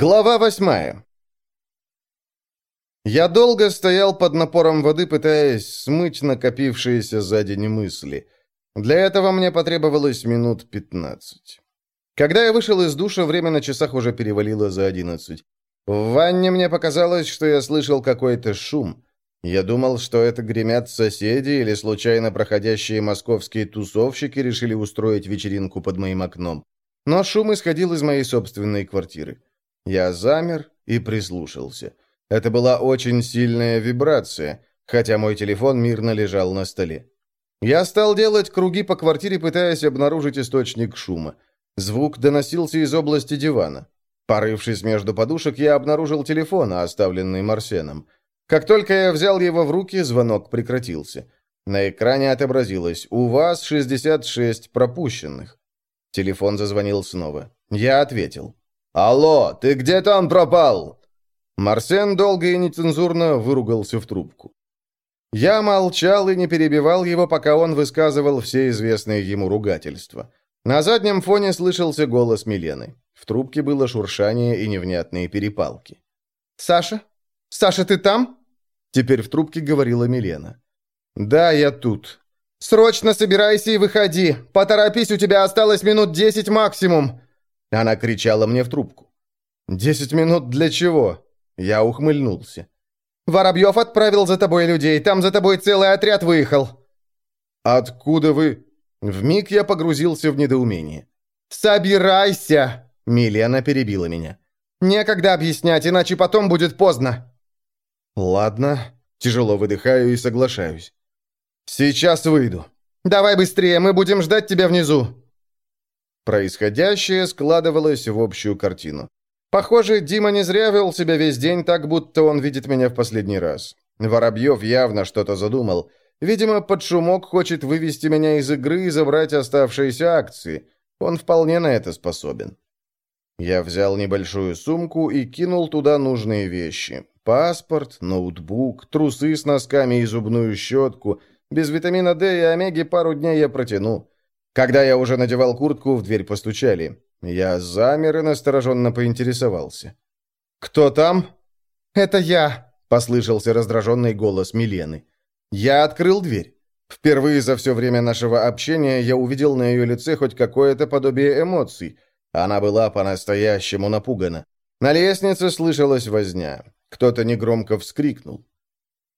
Глава восьмая. Я долго стоял под напором воды, пытаясь смыть накопившиеся за день мысли. Для этого мне потребовалось минут пятнадцать. Когда я вышел из душа, время на часах уже перевалило за одиннадцать. В ванне мне показалось, что я слышал какой-то шум. Я думал, что это гремят соседи или случайно проходящие московские тусовщики решили устроить вечеринку под моим окном. Но шум исходил из моей собственной квартиры. Я замер и прислушался. Это была очень сильная вибрация, хотя мой телефон мирно лежал на столе. Я стал делать круги по квартире, пытаясь обнаружить источник шума. Звук доносился из области дивана. Порывшись между подушек, я обнаружил телефон, оставленный Марсеном. Как только я взял его в руки, звонок прекратился. На экране отобразилось «У вас 66 пропущенных». Телефон зазвонил снова. Я ответил. «Алло, ты где там пропал?» Марсен долго и нецензурно выругался в трубку. Я молчал и не перебивал его, пока он высказывал все известные ему ругательства. На заднем фоне слышался голос Милены. В трубке было шуршание и невнятные перепалки. «Саша? Саша, ты там?» Теперь в трубке говорила Милена. «Да, я тут». «Срочно собирайся и выходи! Поторопись, у тебя осталось минут десять максимум!» Она кричала мне в трубку. «Десять минут для чего?» Я ухмыльнулся. «Воробьев отправил за тобой людей, там за тобой целый отряд выехал». «Откуда вы?» Вмиг я погрузился в недоумение. «Собирайся!» Милена перебила меня. «Некогда объяснять, иначе потом будет поздно». «Ладно». Тяжело выдыхаю и соглашаюсь. «Сейчас выйду». «Давай быстрее, мы будем ждать тебя внизу». Происходящее складывалось в общую картину. Похоже, Дима не зря вел себя весь день так, будто он видит меня в последний раз. Воробьев явно что-то задумал. Видимо, под шумок хочет вывести меня из игры и забрать оставшиеся акции. Он вполне на это способен. Я взял небольшую сумку и кинул туда нужные вещи. Паспорт, ноутбук, трусы с носками и зубную щетку. Без витамина D и омеги пару дней я протяну. Когда я уже надевал куртку, в дверь постучали. Я замер и настороженно поинтересовался. «Кто там?» «Это я», — послышался раздраженный голос Милены. Я открыл дверь. Впервые за все время нашего общения я увидел на ее лице хоть какое-то подобие эмоций. Она была по-настоящему напугана. На лестнице слышалась возня. Кто-то негромко вскрикнул.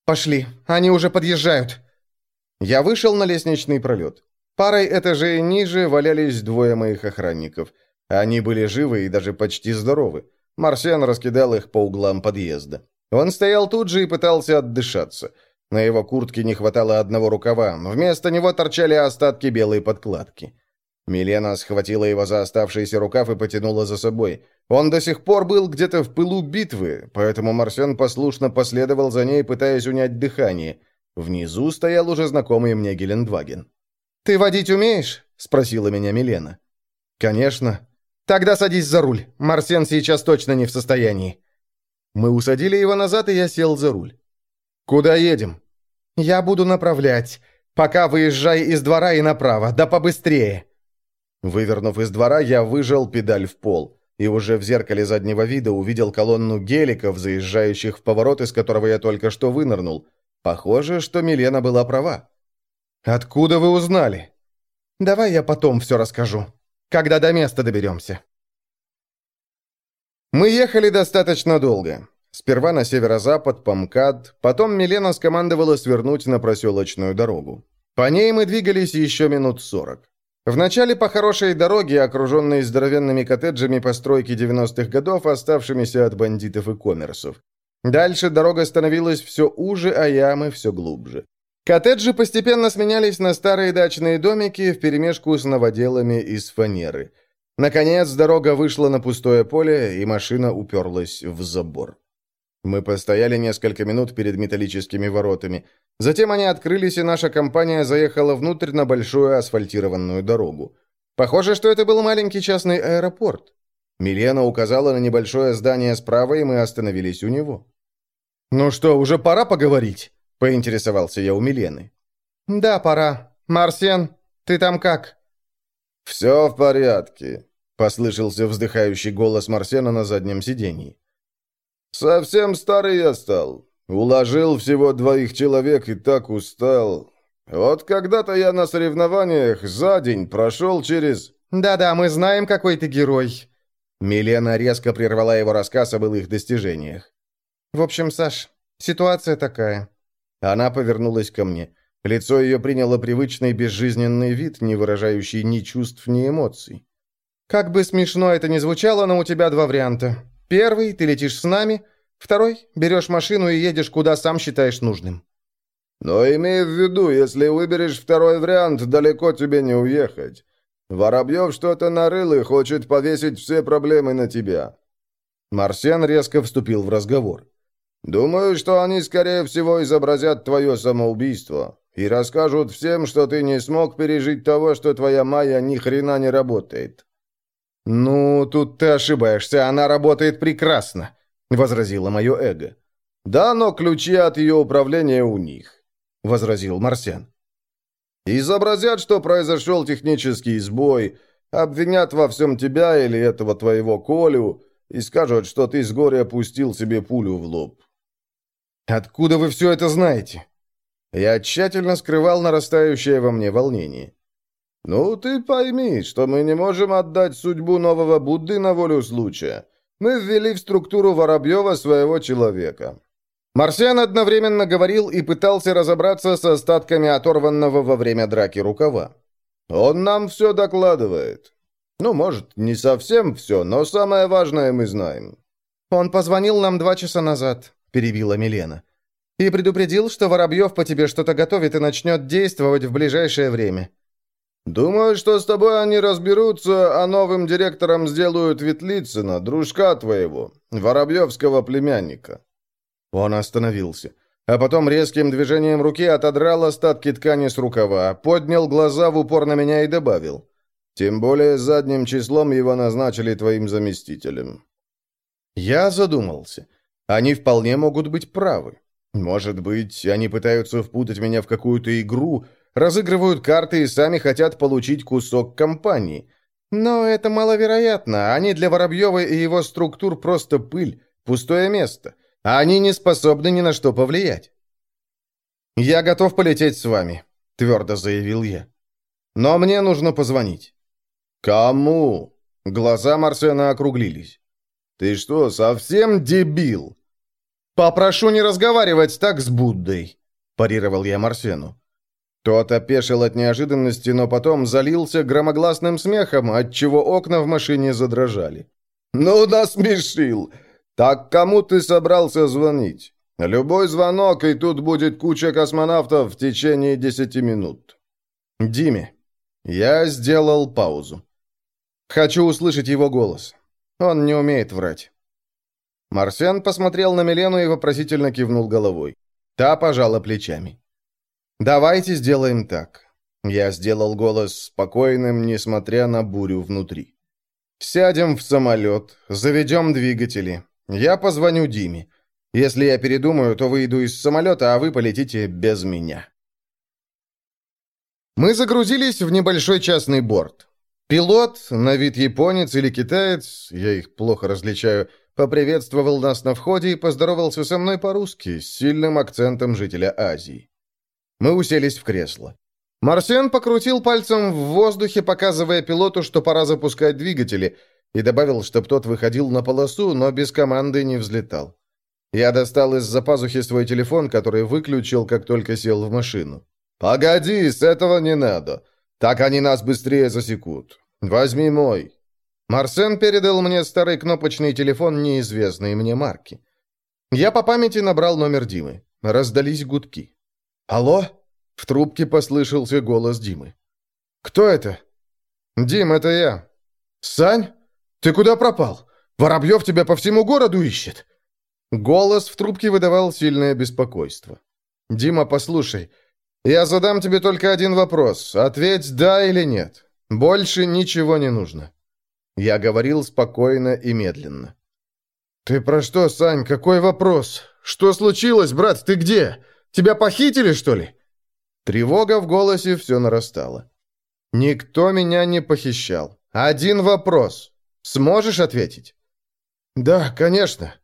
«Пошли, они уже подъезжают». Я вышел на лестничный пролет. Парой этажей ниже валялись двое моих охранников. Они были живы и даже почти здоровы. Марсиан раскидал их по углам подъезда. Он стоял тут же и пытался отдышаться. На его куртке не хватало одного рукава. Вместо него торчали остатки белой подкладки. Милена схватила его за оставшийся рукав и потянула за собой. Он до сих пор был где-то в пылу битвы, поэтому Марсен послушно последовал за ней, пытаясь унять дыхание. Внизу стоял уже знакомый мне Гелендваген. «Ты водить умеешь?» — спросила меня Милена. «Конечно». «Тогда садись за руль. Марсен сейчас точно не в состоянии». Мы усадили его назад, и я сел за руль. «Куда едем?» «Я буду направлять. Пока выезжай из двора и направо, да побыстрее». Вывернув из двора, я выжал педаль в пол и уже в зеркале заднего вида увидел колонну геликов, заезжающих в поворот, из которого я только что вынырнул. Похоже, что Милена была права. «Откуда вы узнали?» «Давай я потом все расскажу, когда до места доберемся». Мы ехали достаточно долго. Сперва на северо-запад, по МКАД, потом Милена скомандовала свернуть на проселочную дорогу. По ней мы двигались еще минут сорок. Вначале по хорошей дороге, окруженной здоровенными коттеджами постройки 90-х годов, оставшимися от бандитов и коммерсов. Дальше дорога становилась все уже, а ямы все глубже. Коттеджи постепенно сменялись на старые дачные домики вперемешку с новоделами из фанеры. Наконец, дорога вышла на пустое поле, и машина уперлась в забор. Мы постояли несколько минут перед металлическими воротами. Затем они открылись, и наша компания заехала внутрь на большую асфальтированную дорогу. Похоже, что это был маленький частный аэропорт. Милена указала на небольшое здание справа, и мы остановились у него. «Ну что, уже пора поговорить?» Поинтересовался я у Милены. «Да, пора. Марсен, ты там как?» «Все в порядке», — послышался вздыхающий голос Марсена на заднем сиденье. «Совсем старый я стал. Уложил всего двоих человек и так устал. Вот когда-то я на соревнованиях за день прошел через...» «Да-да, мы знаем, какой ты герой». Милена резко прервала его рассказ о былых достижениях. «В общем, Саш, ситуация такая». Она повернулась ко мне. Лицо ее приняло привычный безжизненный вид, не выражающий ни чувств, ни эмоций. «Как бы смешно это ни звучало, но у тебя два варианта. Первый – ты летишь с нами. Второй – берешь машину и едешь, куда сам считаешь нужным». «Но имей в виду, если выберешь второй вариант, далеко тебе не уехать. Воробьев что-то нарыл и хочет повесить все проблемы на тебя». Марсиан резко вступил в разговор. «Думаю, что они, скорее всего, изобразят твое самоубийство и расскажут всем, что ты не смог пережить того, что твоя Майя ни хрена не работает». «Ну, тут ты ошибаешься, она работает прекрасно», — возразило мое эго. «Да, но ключи от ее управления у них», — возразил Марсиан. «Изобразят, что произошел технический сбой, обвинят во всем тебя или этого твоего Колю и скажут, что ты с горя опустил себе пулю в лоб. «Откуда вы все это знаете?» Я тщательно скрывал нарастающее во мне волнение. «Ну, ты пойми, что мы не можем отдать судьбу нового Будды на волю случая. Мы ввели в структуру Воробьева своего человека». Марсиан одновременно говорил и пытался разобраться с остатками оторванного во время драки рукава. «Он нам все докладывает. Ну, может, не совсем все, но самое важное мы знаем». «Он позвонил нам два часа назад», — перебила Милена. «И предупредил, что Воробьев по тебе что-то готовит и начнет действовать в ближайшее время». «Думаю, что с тобой они разберутся, а новым директором сделают Ветлицына, дружка твоего, Воробьевского племянника». Он остановился, а потом резким движением руки отодрал остатки ткани с рукава, поднял глаза в упор на меня и добавил. «Тем более задним числом его назначили твоим заместителем». Я задумался. Они вполне могут быть правы. Может быть, они пытаются впутать меня в какую-то игру, разыгрывают карты и сами хотят получить кусок компании. Но это маловероятно. Они для Воробьева и его структур просто пыль, пустое место. Они не способны ни на что повлиять. «Я готов полететь с вами», — твердо заявил я. «Но мне нужно позвонить». «Кому?» Глаза Марсена округлились. «Ты что, совсем дебил?» «Попрошу не разговаривать так с Буддой», – парировал я Марсену. Тот опешил от неожиданности, но потом залился громогласным смехом, отчего окна в машине задрожали. «Ну, насмешил! Так кому ты собрался звонить? Любой звонок, и тут будет куча космонавтов в течение десяти минут». «Диме». Я сделал паузу. Хочу услышать его голос. Он не умеет врать. Марсиан посмотрел на Милену и вопросительно кивнул головой. Та пожала плечами. «Давайте сделаем так». Я сделал голос спокойным, несмотря на бурю внутри. «Сядем в самолет, заведем двигатели. Я позвоню Диме. Если я передумаю, то выйду из самолета, а вы полетите без меня». Мы загрузились в небольшой частный борт. Пилот, на вид японец или китаец, я их плохо различаю, поприветствовал нас на входе и поздоровался со мной по-русски, с сильным акцентом жителя Азии. Мы уселись в кресло. Марсиан покрутил пальцем в воздухе, показывая пилоту, что пора запускать двигатели, и добавил, чтоб тот выходил на полосу, но без команды не взлетал. Я достал из-за пазухи свой телефон, который выключил, как только сел в машину. «Погоди, с этого не надо. Так они нас быстрее засекут. Возьми мой». Марсен передал мне старый кнопочный телефон неизвестной мне марки. Я по памяти набрал номер Димы. Раздались гудки. «Алло?» В трубке послышался голос Димы. «Кто это?» «Дим, это я». «Сань? Ты куда пропал? Воробьев тебя по всему городу ищет». Голос в трубке выдавал сильное беспокойство. «Дима, послушай, я задам тебе только один вопрос. Ответь «да» или «нет». Больше ничего не нужно». Я говорил спокойно и медленно. «Ты про что, Сань? Какой вопрос? Что случилось, брат? Ты где? Тебя похитили, что ли?» Тревога в голосе все нарастала. «Никто меня не похищал. Один вопрос. Сможешь ответить?» «Да, конечно».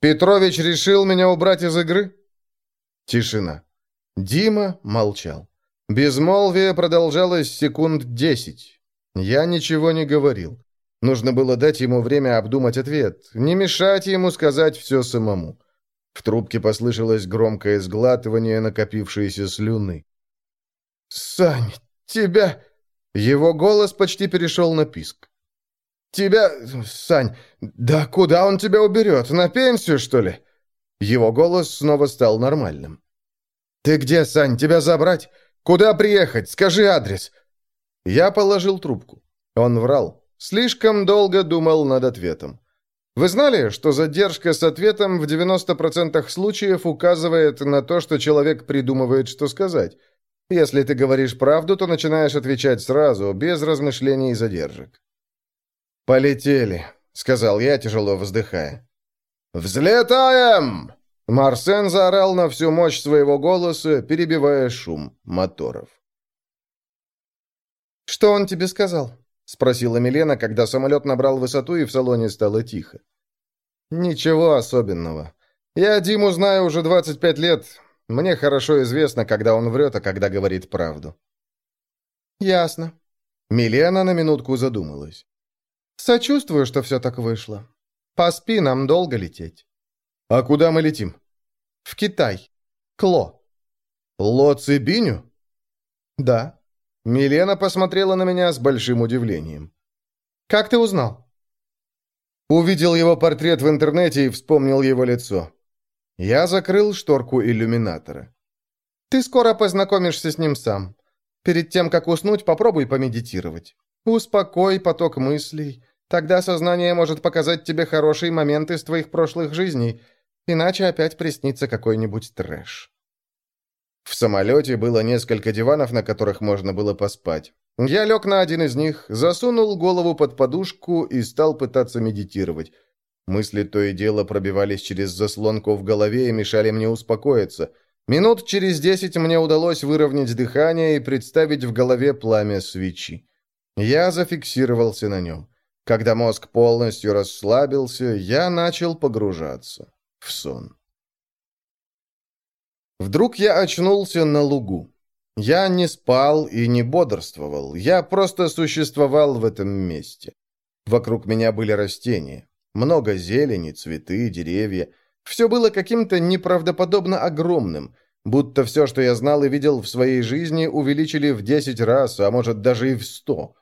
«Петрович решил меня убрать из игры?» Тишина. Дима молчал. Безмолвие продолжалось секунд десять. Я ничего не говорил. Нужно было дать ему время обдумать ответ, не мешать ему сказать все самому. В трубке послышалось громкое сглатывание накопившейся слюны. «Сань, тебя...» Его голос почти перешел на писк. «Тебя... Сань, да куда он тебя уберет? На пенсию, что ли?» Его голос снова стал нормальным. «Ты где, Сань? Тебя забрать? Куда приехать? Скажи адрес!» Я положил трубку. Он врал. Слишком долго думал над ответом. Вы знали, что задержка с ответом в 90% случаев указывает на то, что человек придумывает, что сказать? Если ты говоришь правду, то начинаешь отвечать сразу, без размышлений и задержек. «Полетели», — сказал я, тяжело вздыхая. «Взлетаем!» Марсен заорал на всю мощь своего голоса, перебивая шум моторов. «Что он тебе сказал?» — спросила Милена, когда самолет набрал высоту и в салоне стало тихо. «Ничего особенного. Я Диму знаю уже 25 лет. Мне хорошо известно, когда он врет, а когда говорит правду». «Ясно». Милена на минутку задумалась. «Сочувствую, что все так вышло. Поспи, нам долго лететь». «А куда мы летим?» «В Китай. Кло». «Ло Цибиню?» «Да». Милена посмотрела на меня с большим удивлением. «Как ты узнал?» Увидел его портрет в интернете и вспомнил его лицо. Я закрыл шторку иллюминатора. «Ты скоро познакомишься с ним сам. Перед тем, как уснуть, попробуй помедитировать. Успокой поток мыслей. Тогда сознание может показать тебе хорошие моменты из твоих прошлых жизней, иначе опять приснится какой-нибудь трэш». В самолете было несколько диванов, на которых можно было поспать. Я лег на один из них, засунул голову под подушку и стал пытаться медитировать. Мысли то и дело пробивались через заслонку в голове и мешали мне успокоиться. Минут через десять мне удалось выровнять дыхание и представить в голове пламя свечи. Я зафиксировался на нем. Когда мозг полностью расслабился, я начал погружаться в сон. Вдруг я очнулся на лугу. Я не спал и не бодрствовал, я просто существовал в этом месте. Вокруг меня были растения, много зелени, цветы, деревья. Все было каким-то неправдоподобно огромным, будто все, что я знал и видел в своей жизни, увеличили в десять раз, а может даже и в сто.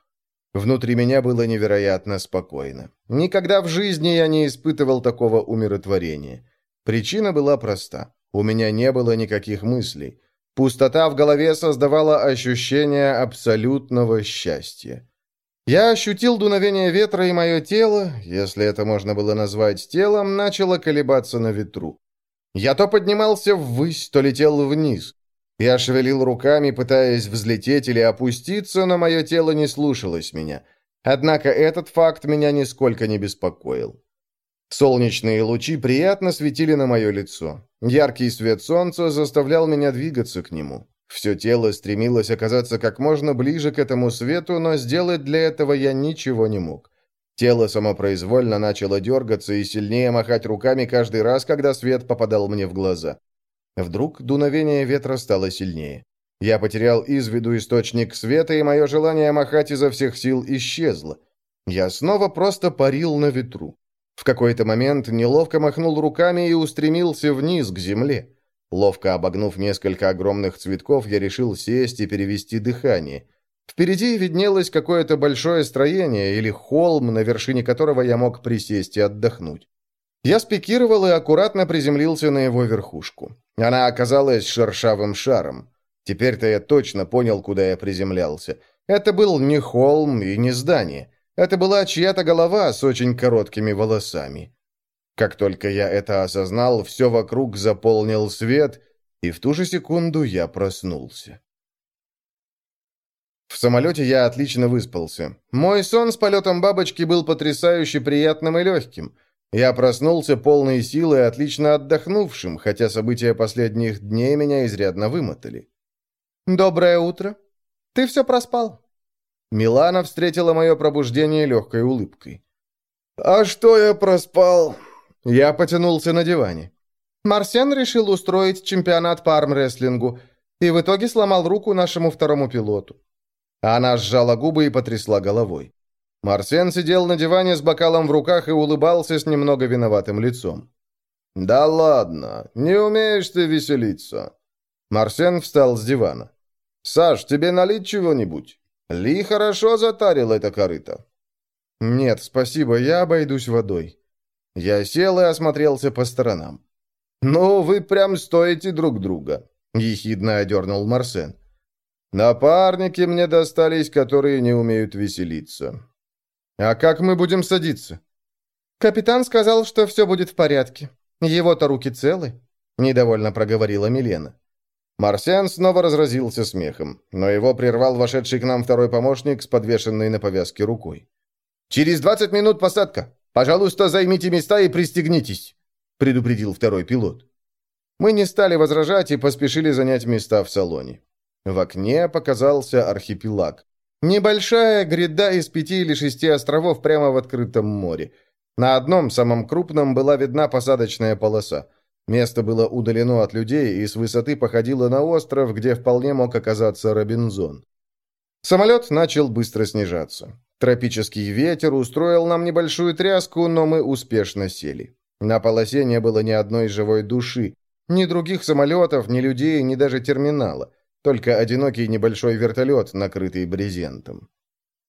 Внутри меня было невероятно спокойно. Никогда в жизни я не испытывал такого умиротворения. Причина была проста. У меня не было никаких мыслей. Пустота в голове создавала ощущение абсолютного счастья. Я ощутил дуновение ветра, и мое тело, если это можно было назвать телом, начало колебаться на ветру. Я то поднимался ввысь, то летел вниз. Я шевелил руками, пытаясь взлететь или опуститься, но мое тело не слушалось меня. Однако этот факт меня нисколько не беспокоил. Солнечные лучи приятно светили на мое лицо. Яркий свет солнца заставлял меня двигаться к нему. Все тело стремилось оказаться как можно ближе к этому свету, но сделать для этого я ничего не мог. Тело самопроизвольно начало дергаться и сильнее махать руками каждый раз, когда свет попадал мне в глаза. Вдруг дуновение ветра стало сильнее. Я потерял из виду источник света, и мое желание махать изо всех сил исчезло. Я снова просто парил на ветру. В какой-то момент неловко махнул руками и устремился вниз, к земле. Ловко обогнув несколько огромных цветков, я решил сесть и перевести дыхание. Впереди виднелось какое-то большое строение или холм, на вершине которого я мог присесть и отдохнуть. Я спикировал и аккуратно приземлился на его верхушку. Она оказалась шершавым шаром. Теперь-то я точно понял, куда я приземлялся. Это был не холм и не здание. Это была чья-то голова с очень короткими волосами. Как только я это осознал, все вокруг заполнил свет, и в ту же секунду я проснулся. В самолете я отлично выспался. Мой сон с полетом бабочки был потрясающе приятным и легким. Я проснулся полной силы и отлично отдохнувшим, хотя события последних дней меня изрядно вымотали. «Доброе утро. Ты все проспал?» Милана встретила мое пробуждение легкой улыбкой. «А что я проспал?» Я потянулся на диване. Марсен решил устроить чемпионат по армрестлингу и в итоге сломал руку нашему второму пилоту. Она сжала губы и потрясла головой. Марсен сидел на диване с бокалом в руках и улыбался с немного виноватым лицом. «Да ладно, не умеешь ты веселиться». Марсен встал с дивана. «Саш, тебе налить чего-нибудь? Ли хорошо затарил это корыто». «Нет, спасибо, я обойдусь водой». Я сел и осмотрелся по сторонам. «Ну, вы прям стоите друг друга», — ехидно одернул Марсен. «Напарники мне достались, которые не умеют веселиться». «А как мы будем садиться?» «Капитан сказал, что все будет в порядке. Его-то руки целы», — недовольно проговорила Милена. Марсиан снова разразился смехом, но его прервал вошедший к нам второй помощник с подвешенной на повязке рукой. «Через двадцать минут посадка. Пожалуйста, займите места и пристегнитесь», — предупредил второй пилот. Мы не стали возражать и поспешили занять места в салоне. В окне показался архипелаг. Небольшая гряда из пяти или шести островов прямо в открытом море. На одном, самом крупном, была видна посадочная полоса. Место было удалено от людей и с высоты походило на остров, где вполне мог оказаться Робинзон. Самолет начал быстро снижаться. Тропический ветер устроил нам небольшую тряску, но мы успешно сели. На полосе не было ни одной живой души, ни других самолетов, ни людей, ни даже терминала. Только одинокий небольшой вертолет, накрытый брезентом.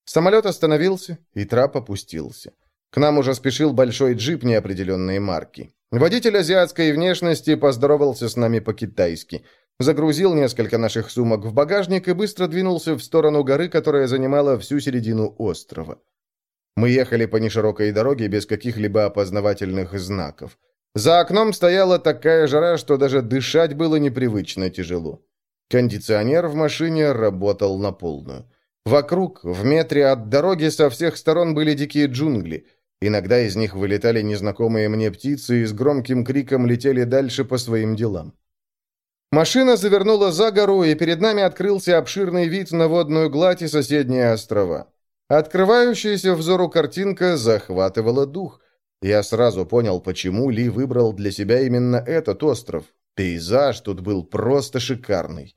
Самолет остановился, и трап опустился. К нам уже спешил большой джип неопределенной марки. Водитель азиатской внешности поздоровался с нами по-китайски, загрузил несколько наших сумок в багажник и быстро двинулся в сторону горы, которая занимала всю середину острова. Мы ехали по неширокой дороге без каких-либо опознавательных знаков. За окном стояла такая жара, что даже дышать было непривычно тяжело. Кондиционер в машине работал на полную. Вокруг, в метре от дороги, со всех сторон были дикие джунгли – Иногда из них вылетали незнакомые мне птицы и с громким криком летели дальше по своим делам. Машина завернула за гору, и перед нами открылся обширный вид на водную гладь и соседние острова. Открывающаяся взору картинка захватывала дух. Я сразу понял, почему Ли выбрал для себя именно этот остров. Пейзаж тут был просто шикарный.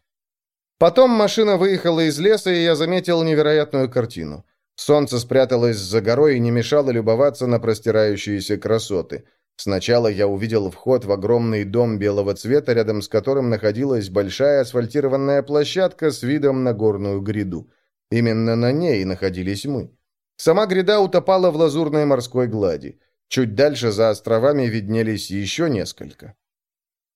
Потом машина выехала из леса, и я заметил невероятную картину. Солнце спряталось за горой и не мешало любоваться на простирающиеся красоты. Сначала я увидел вход в огромный дом белого цвета, рядом с которым находилась большая асфальтированная площадка с видом на горную гряду. Именно на ней находились мы. Сама гряда утопала в лазурной морской глади. Чуть дальше за островами виднелись еще несколько.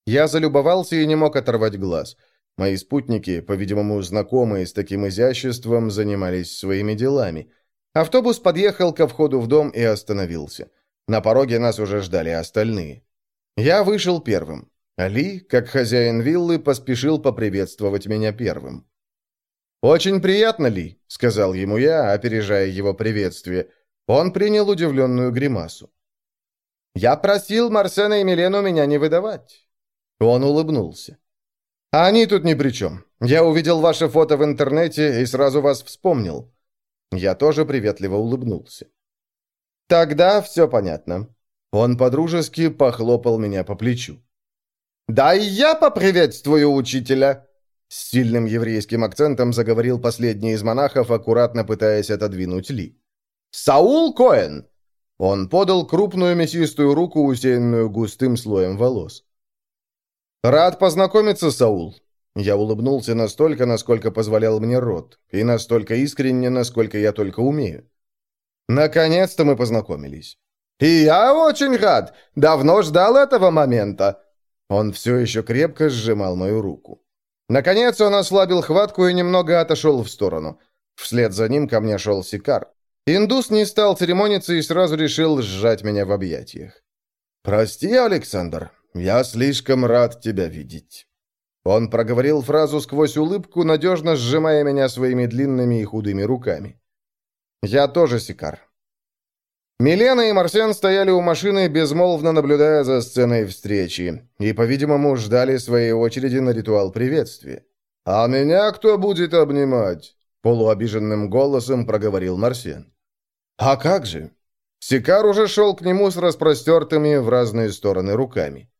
Я залюбовался и не мог оторвать глаз – Мои спутники, по-видимому, знакомые с таким изяществом, занимались своими делами. Автобус подъехал ко входу в дом и остановился. На пороге нас уже ждали остальные. Я вышел первым. Али, как хозяин виллы, поспешил поприветствовать меня первым. «Очень приятно, Ли», — сказал ему я, опережая его приветствие. Он принял удивленную гримасу. «Я просил Марсена и Милену меня не выдавать». Он улыбнулся. А они тут ни при чем. Я увидел ваше фото в интернете и сразу вас вспомнил». Я тоже приветливо улыбнулся. «Тогда все понятно». Он подружески похлопал меня по плечу. «Да и я поприветствую учителя!» С сильным еврейским акцентом заговорил последний из монахов, аккуратно пытаясь отодвинуть Ли. «Саул Коэн!» Он подал крупную мясистую руку, усеянную густым слоем волос. «Рад познакомиться, Саул». Я улыбнулся настолько, насколько позволял мне рот, и настолько искренне, насколько я только умею. Наконец-то мы познакомились. «И я очень рад! Давно ждал этого момента!» Он все еще крепко сжимал мою руку. Наконец он ослабил хватку и немного отошел в сторону. Вслед за ним ко мне шел Сикар. Индус не стал церемониться и сразу решил сжать меня в объятиях. «Прости, Александр, «Я слишком рад тебя видеть». Он проговорил фразу сквозь улыбку, надежно сжимая меня своими длинными и худыми руками. «Я тоже Сикар». Милена и Марсен стояли у машины, безмолвно наблюдая за сценой встречи, и, по-видимому, ждали своей очереди на ритуал приветствия. «А меня кто будет обнимать?» — полуобиженным голосом проговорил Марсен. «А как же?» Сикар уже шел к нему с распростертыми в разные стороны руками.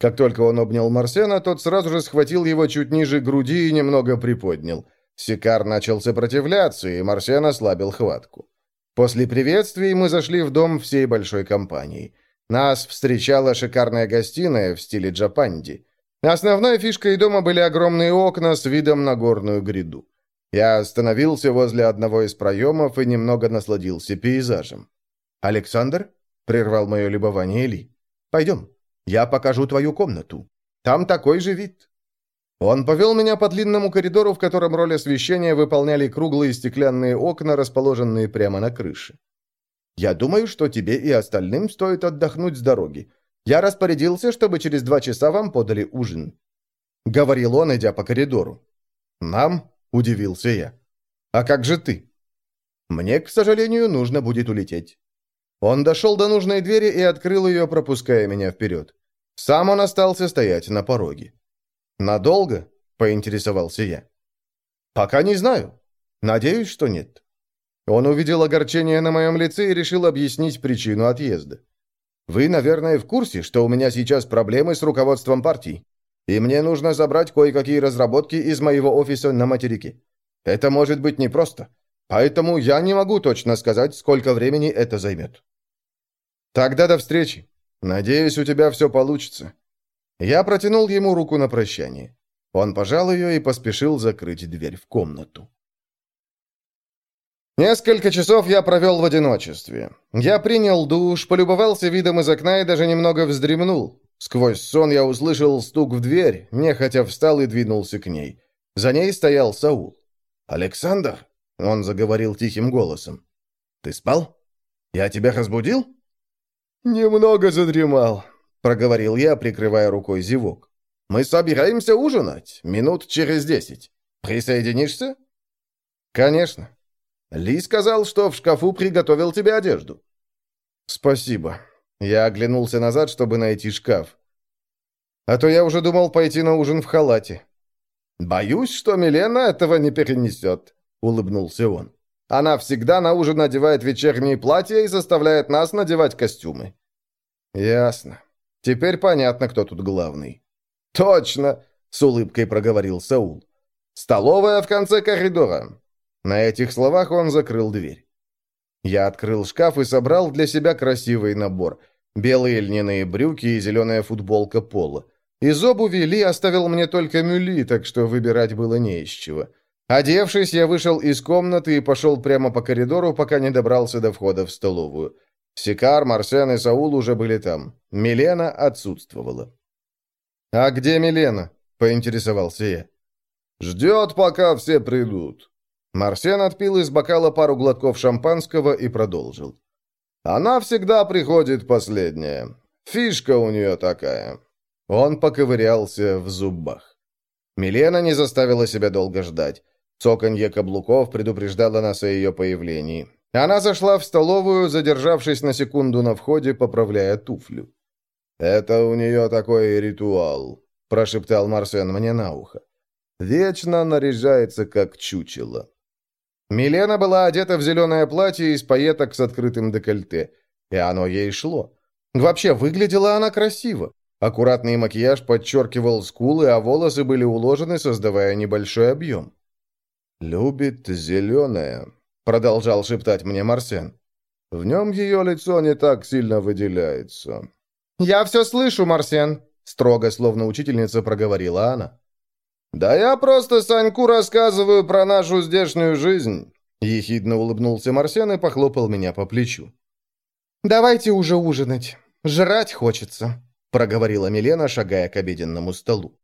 Как только он обнял Марсена, тот сразу же схватил его чуть ниже груди и немного приподнял. Сикар начал сопротивляться, и Марсен ослабил хватку. После приветствий мы зашли в дом всей большой компанией. Нас встречала шикарная гостиная в стиле джапанди. Основной фишкой дома были огромные окна с видом на горную гряду. Я остановился возле одного из проемов и немного насладился пейзажем. «Александр?» — прервал мое любование Ли. «Пойдем, я покажу твою комнату. Там такой же вид». Он повел меня по длинному коридору, в котором роль освещения выполняли круглые стеклянные окна, расположенные прямо на крыше. «Я думаю, что тебе и остальным стоит отдохнуть с дороги. Я распорядился, чтобы через два часа вам подали ужин». Говорил он, идя по коридору. «Нам?» – удивился я. «А как же ты?» «Мне, к сожалению, нужно будет улететь». Он дошел до нужной двери и открыл ее, пропуская меня вперед. Сам он остался стоять на пороге. «Надолго?» – поинтересовался я. «Пока не знаю. Надеюсь, что нет». Он увидел огорчение на моем лице и решил объяснить причину отъезда. «Вы, наверное, в курсе, что у меня сейчас проблемы с руководством партии, и мне нужно забрать кое-какие разработки из моего офиса на материке. Это может быть непросто, поэтому я не могу точно сказать, сколько времени это займет». «Тогда до встречи. Надеюсь, у тебя все получится». Я протянул ему руку на прощание. Он пожал ее и поспешил закрыть дверь в комнату. Несколько часов я провел в одиночестве. Я принял душ, полюбовался видом из окна и даже немного вздремнул. Сквозь сон я услышал стук в дверь, нехотя встал и двинулся к ней. За ней стоял Саул. «Александр?» — он заговорил тихим голосом. «Ты спал? Я тебя разбудил?» «Немного задремал», — проговорил я, прикрывая рукой зевок. «Мы собираемся ужинать минут через десять. Присоединишься?» «Конечно». Ли сказал, что в шкафу приготовил тебе одежду. «Спасибо». Я оглянулся назад, чтобы найти шкаф. А то я уже думал пойти на ужин в халате. «Боюсь, что Милена этого не перенесет», — улыбнулся он. Она всегда на ужин надевает вечерние платья и заставляет нас надевать костюмы». «Ясно. Теперь понятно, кто тут главный». «Точно!» — с улыбкой проговорил Саул. «Столовая в конце коридора». На этих словах он закрыл дверь. Я открыл шкаф и собрал для себя красивый набор. Белые льняные брюки и зеленая футболка пола. Из обуви Ли оставил мне только мюли, так что выбирать было не из чего. Одевшись, я вышел из комнаты и пошел прямо по коридору, пока не добрался до входа в столовую. Сикар, Марсен и Саул уже были там. Милена отсутствовала. «А где Милена?» — поинтересовался я. «Ждет, пока все придут». Марсен отпил из бокала пару глотков шампанского и продолжил. «Она всегда приходит последняя. Фишка у нее такая». Он поковырялся в зубах. Милена не заставила себя долго ждать. Цоканье каблуков предупреждало нас о ее появлении. Она зашла в столовую, задержавшись на секунду на входе, поправляя туфлю. «Это у нее такой ритуал», — прошептал Марсен мне на ухо. «Вечно наряжается, как чучело». Милена была одета в зеленое платье из пайеток с открытым декольте, и оно ей шло. Вообще, выглядела она красиво. Аккуратный макияж подчеркивал скулы, а волосы были уложены, создавая небольшой объем. «Любит зеленое», — продолжал шептать мне Марсен. «В нем ее лицо не так сильно выделяется». «Я все слышу, Марсен», — строго, словно учительница, проговорила она. «Да я просто Саньку рассказываю про нашу здешнюю жизнь», — ехидно улыбнулся Марсен и похлопал меня по плечу. «Давайте уже ужинать. Жрать хочется», — проговорила Милена, шагая к обеденному столу.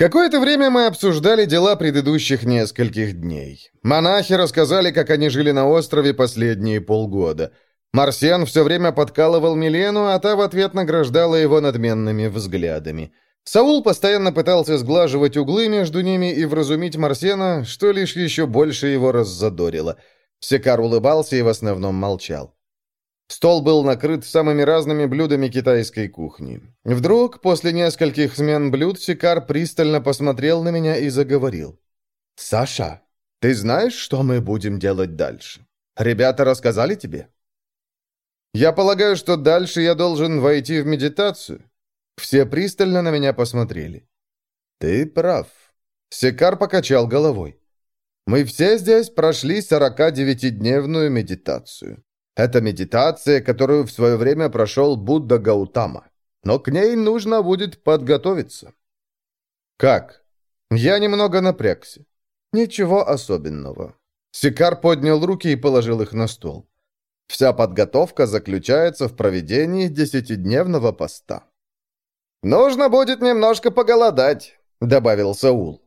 Какое-то время мы обсуждали дела предыдущих нескольких дней. Монахи рассказали, как они жили на острове последние полгода. Марсиан все время подкалывал Милену, а та в ответ награждала его надменными взглядами. Саул постоянно пытался сглаживать углы между ними и вразумить Марсена, что лишь еще больше его раззадорило. Секар улыбался и в основном молчал. Стол был накрыт самыми разными блюдами китайской кухни. Вдруг, после нескольких смен блюд, Сикар пристально посмотрел на меня и заговорил. «Саша, ты знаешь, что мы будем делать дальше?» Ребята рассказали тебе?» «Я полагаю, что дальше я должен войти в медитацию». Все пристально на меня посмотрели. «Ты прав». Секар покачал головой. «Мы все здесь прошли 49-дневную медитацию. Это медитация, которую в свое время прошел Будда Гаутама. Но к ней нужно будет подготовиться». «Как?» Я немного напрягся. Ничего особенного. Сикар поднял руки и положил их на стол. Вся подготовка заключается в проведении десятидневного поста. «Нужно будет немножко поголодать», — добавил Саул.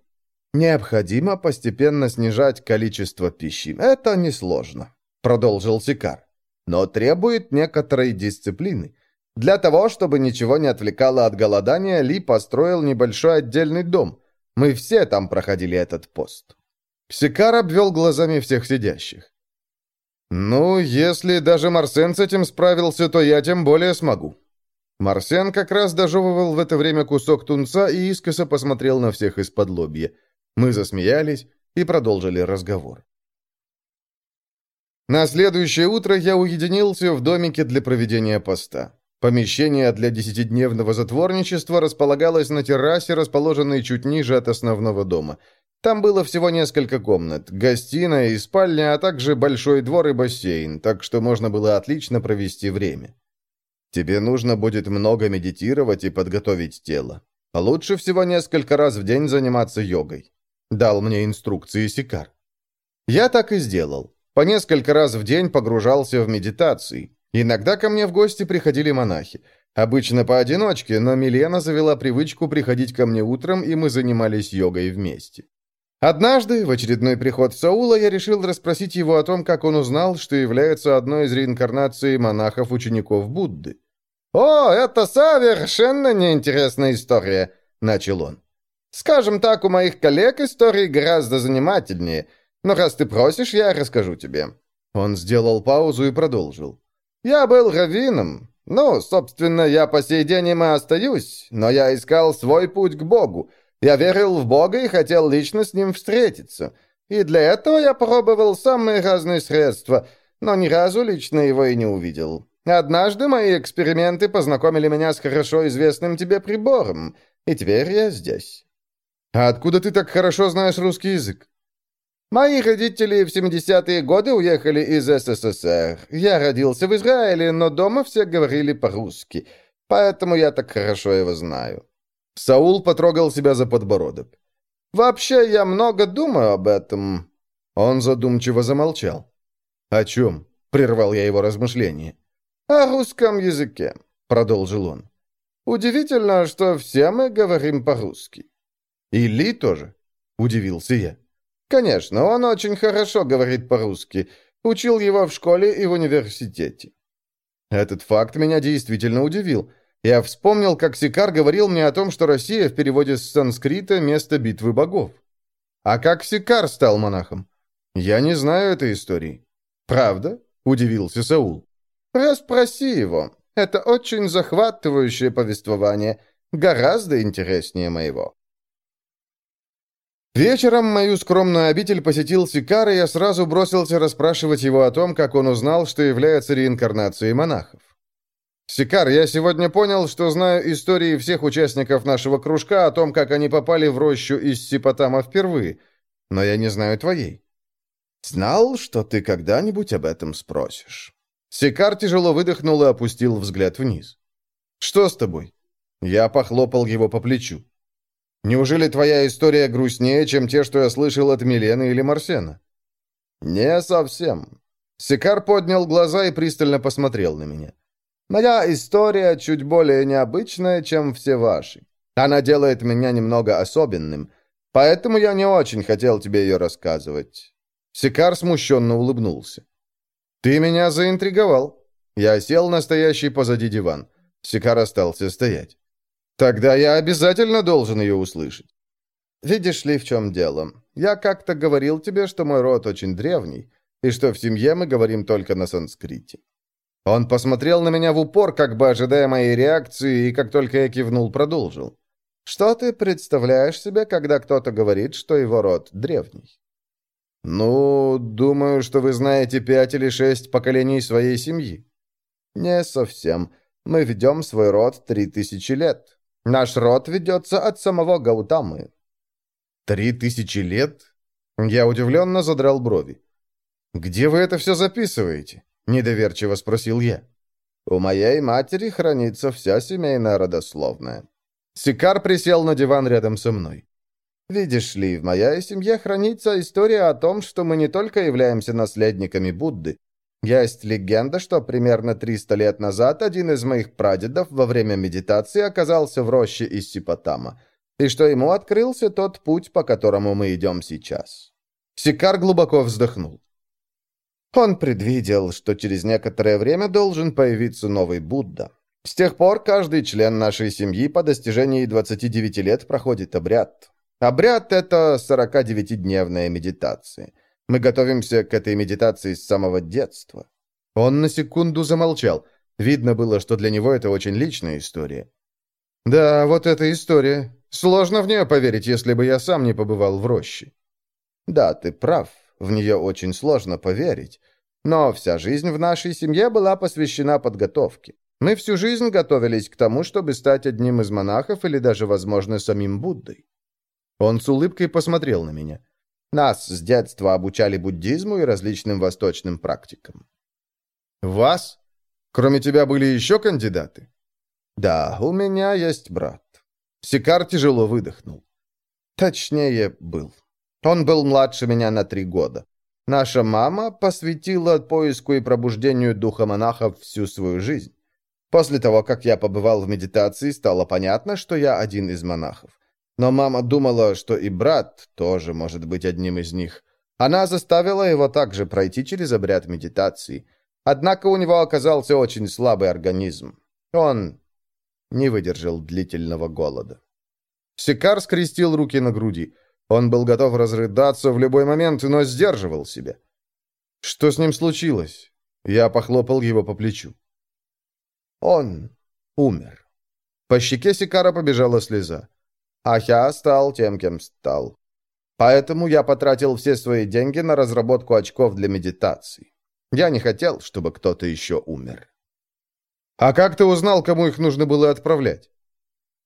«Необходимо постепенно снижать количество пищи. Это несложно», — продолжил Сикар. «Но требует некоторой дисциплины. Для того, чтобы ничего не отвлекало от голодания, Ли построил небольшой отдельный дом. Мы все там проходили этот пост». Сикар обвел глазами всех сидящих. «Ну, если даже Марсен с этим справился, то я тем более смогу». Марсен как раз дожевывал в это время кусок тунца и искоса посмотрел на всех из-под лобья. Мы засмеялись и продолжили разговор. На следующее утро я уединился в домике для проведения поста. Помещение для десятидневного затворничества располагалось на террасе, расположенной чуть ниже от основного дома – там было всего несколько комнат, гостиная и спальня, а также большой двор и бассейн, так что можно было отлично провести время. Тебе нужно будет много медитировать и подготовить тело. Лучше всего несколько раз в день заниматься йогой. Дал мне инструкции Сикар. Я так и сделал. По несколько раз в день погружался в медитации. Иногда ко мне в гости приходили монахи. Обычно поодиночке, но Милена завела привычку приходить ко мне утром, и мы занимались йогой вместе. Однажды, в очередной приход Саула, я решил расспросить его о том, как он узнал, что является одной из реинкарнаций монахов-учеников Будды. «О, это совершенно неинтересная история», — начал он. «Скажем так, у моих коллег истории гораздо занимательнее, но раз ты просишь, я расскажу тебе». Он сделал паузу и продолжил. «Я был раввином. Ну, собственно, я по сей день им и остаюсь, но я искал свой путь к Богу». Я верил в Бога и хотел лично с ним встретиться. И для этого я пробовал самые разные средства, но ни разу лично его и не увидел. Однажды мои эксперименты познакомили меня с хорошо известным тебе прибором, и теперь я здесь. А откуда ты так хорошо знаешь русский язык? Мои родители в 70-е годы уехали из СССР. Я родился в Израиле, но дома все говорили по-русски, поэтому я так хорошо его знаю. Саул потрогал себя за подбородок. «Вообще, я много думаю об этом». Он задумчиво замолчал. «О чем?» — прервал я его размышления. «О русском языке», — продолжил он. «Удивительно, что все мы говорим по-русски». «И Ли тоже?» — удивился я. «Конечно, он очень хорошо говорит по-русски. Учил его в школе и в университете». Этот факт меня действительно удивил — я вспомнил, как Сикар говорил мне о том, что Россия в переводе с санскрита – место битвы богов. А как Сикар стал монахом? Я не знаю этой истории. Правда? Удивился Саул. Расспроси его. Это очень захватывающее повествование. Гораздо интереснее моего. Вечером мою скромную обитель посетил Сикар, и я сразу бросился расспрашивать его о том, как он узнал, что является реинкарнацией монахов. «Сикар, я сегодня понял, что знаю истории всех участников нашего кружка о том, как они попали в рощу из Сипотама впервые, но я не знаю твоей». «Знал, что ты когда-нибудь об этом спросишь». Сикар тяжело выдохнул и опустил взгляд вниз. «Что с тобой?» Я похлопал его по плечу. «Неужели твоя история грустнее, чем те, что я слышал от Милены или Марсена?» «Не совсем». Сикар поднял глаза и пристально посмотрел на меня. Моя история чуть более необычная, чем все ваши. Она делает меня немного особенным, поэтому я не очень хотел тебе ее рассказывать». Сикар смущенно улыбнулся. «Ты меня заинтриговал». Я сел на стоящий позади диван. Сикар остался стоять. «Тогда я обязательно должен ее услышать». «Видишь ли, в чем дело? Я как-то говорил тебе, что мой род очень древний, и что в семье мы говорим только на санскрите. Он посмотрел на меня в упор, как бы ожидая моей реакции, и как только я кивнул, продолжил. «Что ты представляешь себе, когда кто-то говорит, что его род древний?» «Ну, думаю, что вы знаете пять или шесть поколений своей семьи». «Не совсем. Мы ведем свой род три тысячи лет. Наш род ведется от самого Гаутамы». «Три тысячи лет?» Я удивленно задрал брови. «Где вы это все записываете?» — недоверчиво спросил я. «У моей матери хранится вся семейная родословная». Сикар присел на диван рядом со мной. «Видишь ли, в моей семье хранится история о том, что мы не только являемся наследниками Будды. Есть легенда, что примерно 300 лет назад один из моих прадедов во время медитации оказался в роще из Сипотама, и что ему открылся тот путь, по которому мы идем сейчас». Сикар глубоко вздохнул. Он предвидел, что через некоторое время должен появиться новый Будда. С тех пор каждый член нашей семьи по достижении 29 лет проходит обряд. Обряд — это 49-дневная медитация. Мы готовимся к этой медитации с самого детства. Он на секунду замолчал. Видно было, что для него это очень личная история. «Да, вот эта история. Сложно в нее поверить, если бы я сам не побывал в роще». «Да, ты прав. В нее очень сложно поверить. Но вся жизнь в нашей семье была посвящена подготовке. Мы всю жизнь готовились к тому, чтобы стать одним из монахов или даже, возможно, самим Буддой. Он с улыбкой посмотрел на меня. Нас с детства обучали буддизму и различным восточным практикам. Вас? Кроме тебя были еще кандидаты? Да, у меня есть брат. Сикар тяжело выдохнул. Точнее, был. Он был младше меня на три года. Наша мама посвятила поиску и пробуждению духа монахов всю свою жизнь. После того, как я побывал в медитации, стало понятно, что я один из монахов. Но мама думала, что и брат тоже может быть одним из них. Она заставила его также пройти через обряд медитации. Однако у него оказался очень слабый организм. Он не выдержал длительного голода. Сикар скрестил руки на груди. Он был готов разрыдаться в любой момент, но сдерживал себя. Что с ним случилось? Я похлопал его по плечу. Он умер. По щеке Сикара побежала слеза. А я стал тем, кем стал. Поэтому я потратил все свои деньги на разработку очков для медитации. Я не хотел, чтобы кто-то еще умер. А как ты узнал, кому их нужно было отправлять?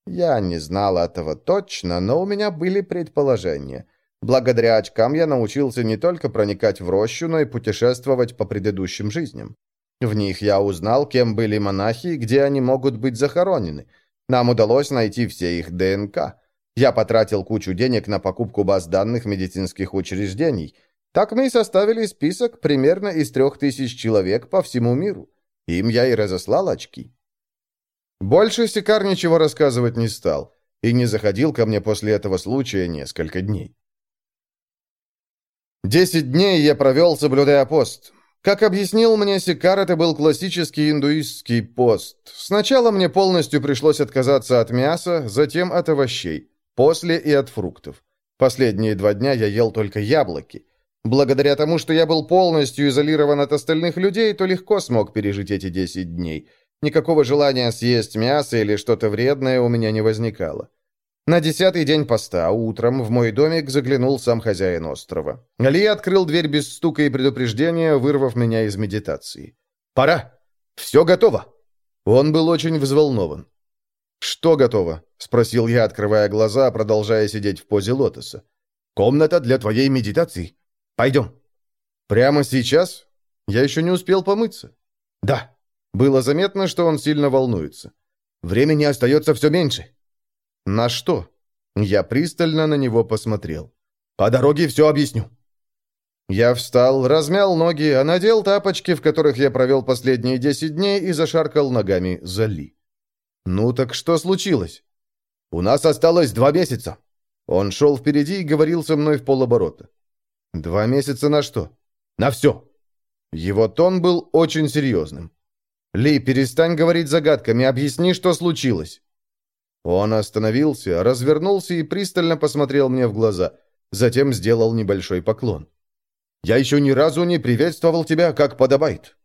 Я не знал этого точно, но у меня были предположения. Благодаря очкам я научился не только проникать в рощу, но и путешествовать по предыдущим жизням. В них я узнал, кем были монахи и где они могут быть захоронены. Нам удалось найти все их ДНК. Я потратил кучу денег на покупку баз данных медицинских учреждений. Так мы и составили список примерно из трех тысяч человек по всему миру. Им я и разослал очки. Больше Сикар ничего рассказывать не стал и не заходил ко мне после этого случая несколько дней. Десять дней я провел, соблюдая пост. Как объяснил мне Сикар, это был классический индуистский пост. Сначала мне полностью пришлось отказаться от мяса, затем от овощей, после и от фруктов. Последние два дня я ел только яблоки. Благодаря тому, что я был полностью изолирован от остальных людей, то легко смог пережить эти десять дней – Никакого желания съесть мясо или что-то вредное у меня не возникало. На десятый день поста утром в мой домик заглянул сам хозяин острова. Али открыл дверь без стука и предупреждения, вырвав меня из медитации. «Пора! Все готово!» Он был очень взволнован. «Что готово?» — спросил я, открывая глаза, продолжая сидеть в позе лотоса. «Комната для твоей медитации. Пойдем». «Прямо сейчас? Я еще не успел помыться». «Да». Было заметно, что он сильно волнуется. «Времени остается все меньше». «На что?» Я пристально на него посмотрел. «По дороге все объясню». Я встал, размял ноги, надел тапочки, в которых я провел последние десять дней, и зашаркал ногами за Ли. «Ну так что случилось?» «У нас осталось два месяца». Он шел впереди и говорил со мной в полоборота. «Два месяца на что?» «На все». Его тон был очень серьезным. «Ли, перестань говорить загадками, объясни, что случилось». Он остановился, развернулся и пристально посмотрел мне в глаза, затем сделал небольшой поклон. «Я еще ни разу не приветствовал тебя, как подобает».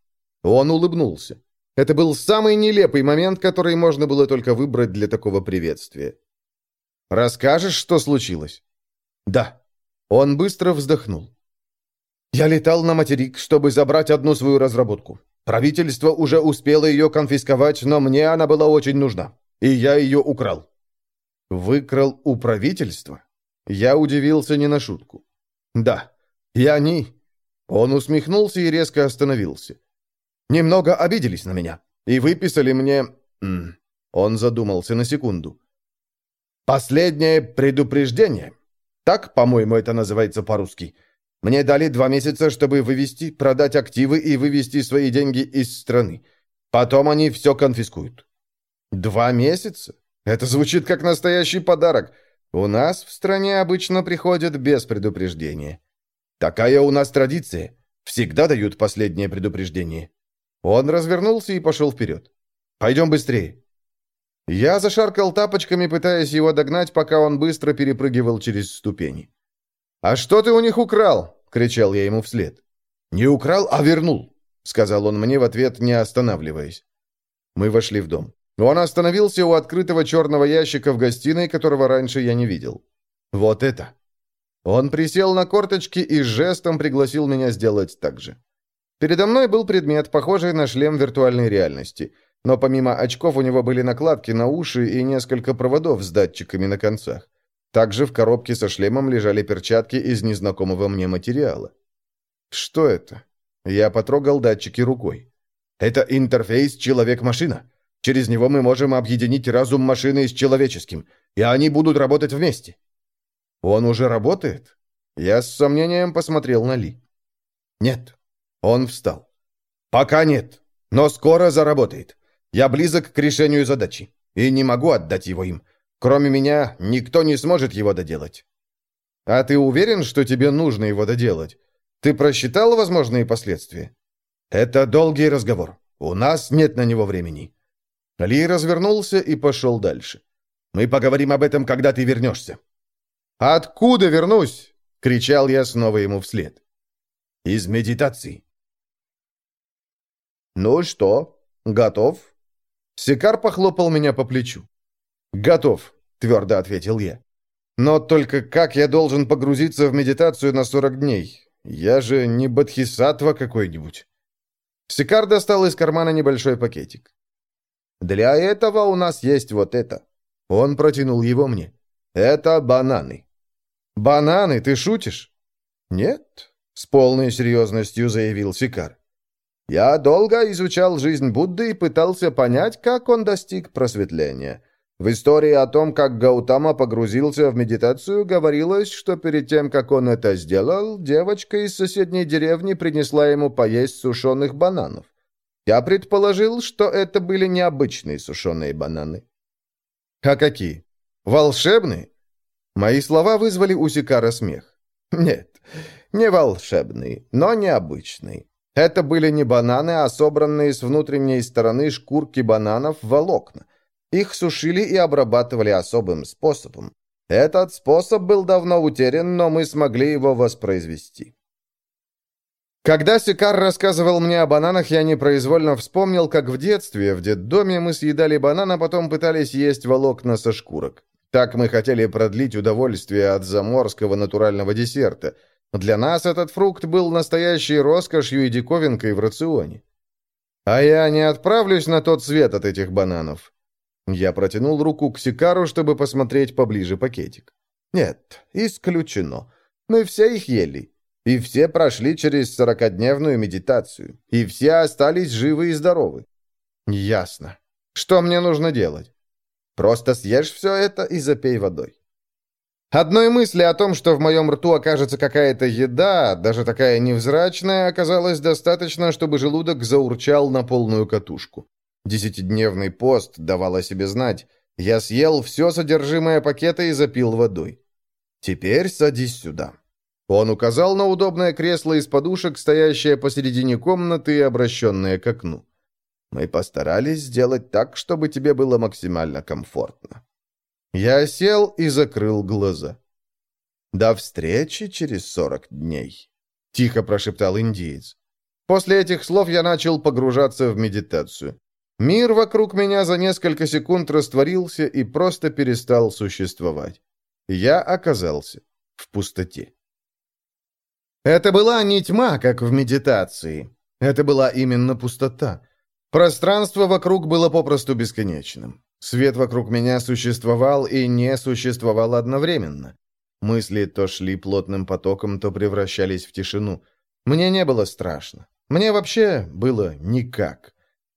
Он улыбнулся. Это был самый нелепый момент, который можно было только выбрать для такого приветствия. «Расскажешь, что случилось?» «Да». Он быстро вздохнул. Я летал на материк, чтобы забрать одну свою разработку. Правительство уже успело ее конфисковать, но мне она была очень нужна. И я ее украл». «Выкрал у правительства?» Я удивился не на шутку. «Да, и они...» Он усмехнулся и резко остановился. «Немного обиделись на меня и выписали мне...» Он задумался на секунду. «Последнее предупреждение. Так, по-моему, это называется по-русски. Мне дали два месяца, чтобы вывести, продать активы и вывести свои деньги из страны. Потом они все конфискуют». «Два месяца? Это звучит как настоящий подарок. У нас в стране обычно приходят без предупреждения. Такая у нас традиция. Всегда дают последнее предупреждение». Он развернулся и пошел вперед. «Пойдем быстрее». Я зашаркал тапочками, пытаясь его догнать, пока он быстро перепрыгивал через ступени. «А что ты у них украл?» — кричал я ему вслед. «Не украл, а вернул», — сказал он мне в ответ, не останавливаясь. Мы вошли в дом. Он остановился у открытого черного ящика в гостиной, которого раньше я не видел. «Вот это!» Он присел на корточки и жестом пригласил меня сделать так же. Передо мной был предмет, похожий на шлем виртуальной реальности — но помимо очков у него были накладки на уши и несколько проводов с датчиками на концах. Также в коробке со шлемом лежали перчатки из незнакомого мне материала. Что это? Я потрогал датчики рукой. Это интерфейс человек-машина. Через него мы можем объединить разум машины с человеческим, и они будут работать вместе. Он уже работает? Я с сомнением посмотрел на Ли. Нет. Он встал. Пока нет, но скоро заработает. Я близок к решению задачи, и не могу отдать его им. Кроме меня, никто не сможет его доделать. А ты уверен, что тебе нужно его доделать? Ты просчитал возможные последствия? Это долгий разговор. У нас нет на него времени. Ли развернулся и пошел дальше. Мы поговорим об этом, когда ты вернешься. «Откуда вернусь?» — кричал я снова ему вслед. «Из медитации». «Ну что, готов?» Сикар похлопал меня по плечу. «Готов», — твердо ответил я. «Но только как я должен погрузиться в медитацию на 40 дней? Я же не бодхисаттва какой-нибудь». Сикар достал из кармана небольшой пакетик. «Для этого у нас есть вот это». Он протянул его мне. «Это бананы». «Бананы? Ты шутишь?» «Нет», — с полной серьезностью заявил Сикар. Я долго изучал жизнь Будды и пытался понять, как он достиг просветления. В истории о том, как Гаутама погрузился в медитацию, говорилось, что перед тем, как он это сделал, девочка из соседней деревни принесла ему поесть сушеных бананов. Я предположил, что это были необычные сушеные бананы. А какие? Волшебные? Мои слова вызвали у Сикара смех. Нет, не волшебные, но необычные. Это были не бананы, а собранные с внутренней стороны шкурки бананов волокна. Их сушили и обрабатывали особым способом. Этот способ был давно утерян, но мы смогли его воспроизвести. Когда Сикар рассказывал мне о бананах, я непроизвольно вспомнил, как в детстве в детдоме мы съедали банан, а потом пытались есть волокна со шкурок. Так мы хотели продлить удовольствие от заморского натурального десерта – для нас этот фрукт был настоящей роскошью и диковинкой в рационе. А я не отправлюсь на тот свет от этих бананов. Я протянул руку к Сикару, чтобы посмотреть поближе пакетик. Нет, исключено. Мы все их ели. И все прошли через сорокодневную медитацию. И все остались живы и здоровы. Ясно. Что мне нужно делать? Просто съешь все это и запей водой. Одной мысли о том, что в моем рту окажется какая-то еда, даже такая невзрачная, оказалось достаточно, чтобы желудок заурчал на полную катушку. Десятидневный пост давал о себе знать. Я съел все содержимое пакета и запил водой. «Теперь садись сюда». Он указал на удобное кресло из подушек, стоящее посередине комнаты и обращенное к окну. «Мы постарались сделать так, чтобы тебе было максимально комфортно». Я сел и закрыл глаза. «До встречи через сорок дней», — тихо прошептал индиец. После этих слов я начал погружаться в медитацию. Мир вокруг меня за несколько секунд растворился и просто перестал существовать. Я оказался в пустоте. Это была не тьма, как в медитации. Это была именно пустота. Пространство вокруг было попросту бесконечным. Свет вокруг меня существовал и не существовал одновременно. Мысли то шли плотным потоком, то превращались в тишину. Мне не было страшно. Мне вообще было никак.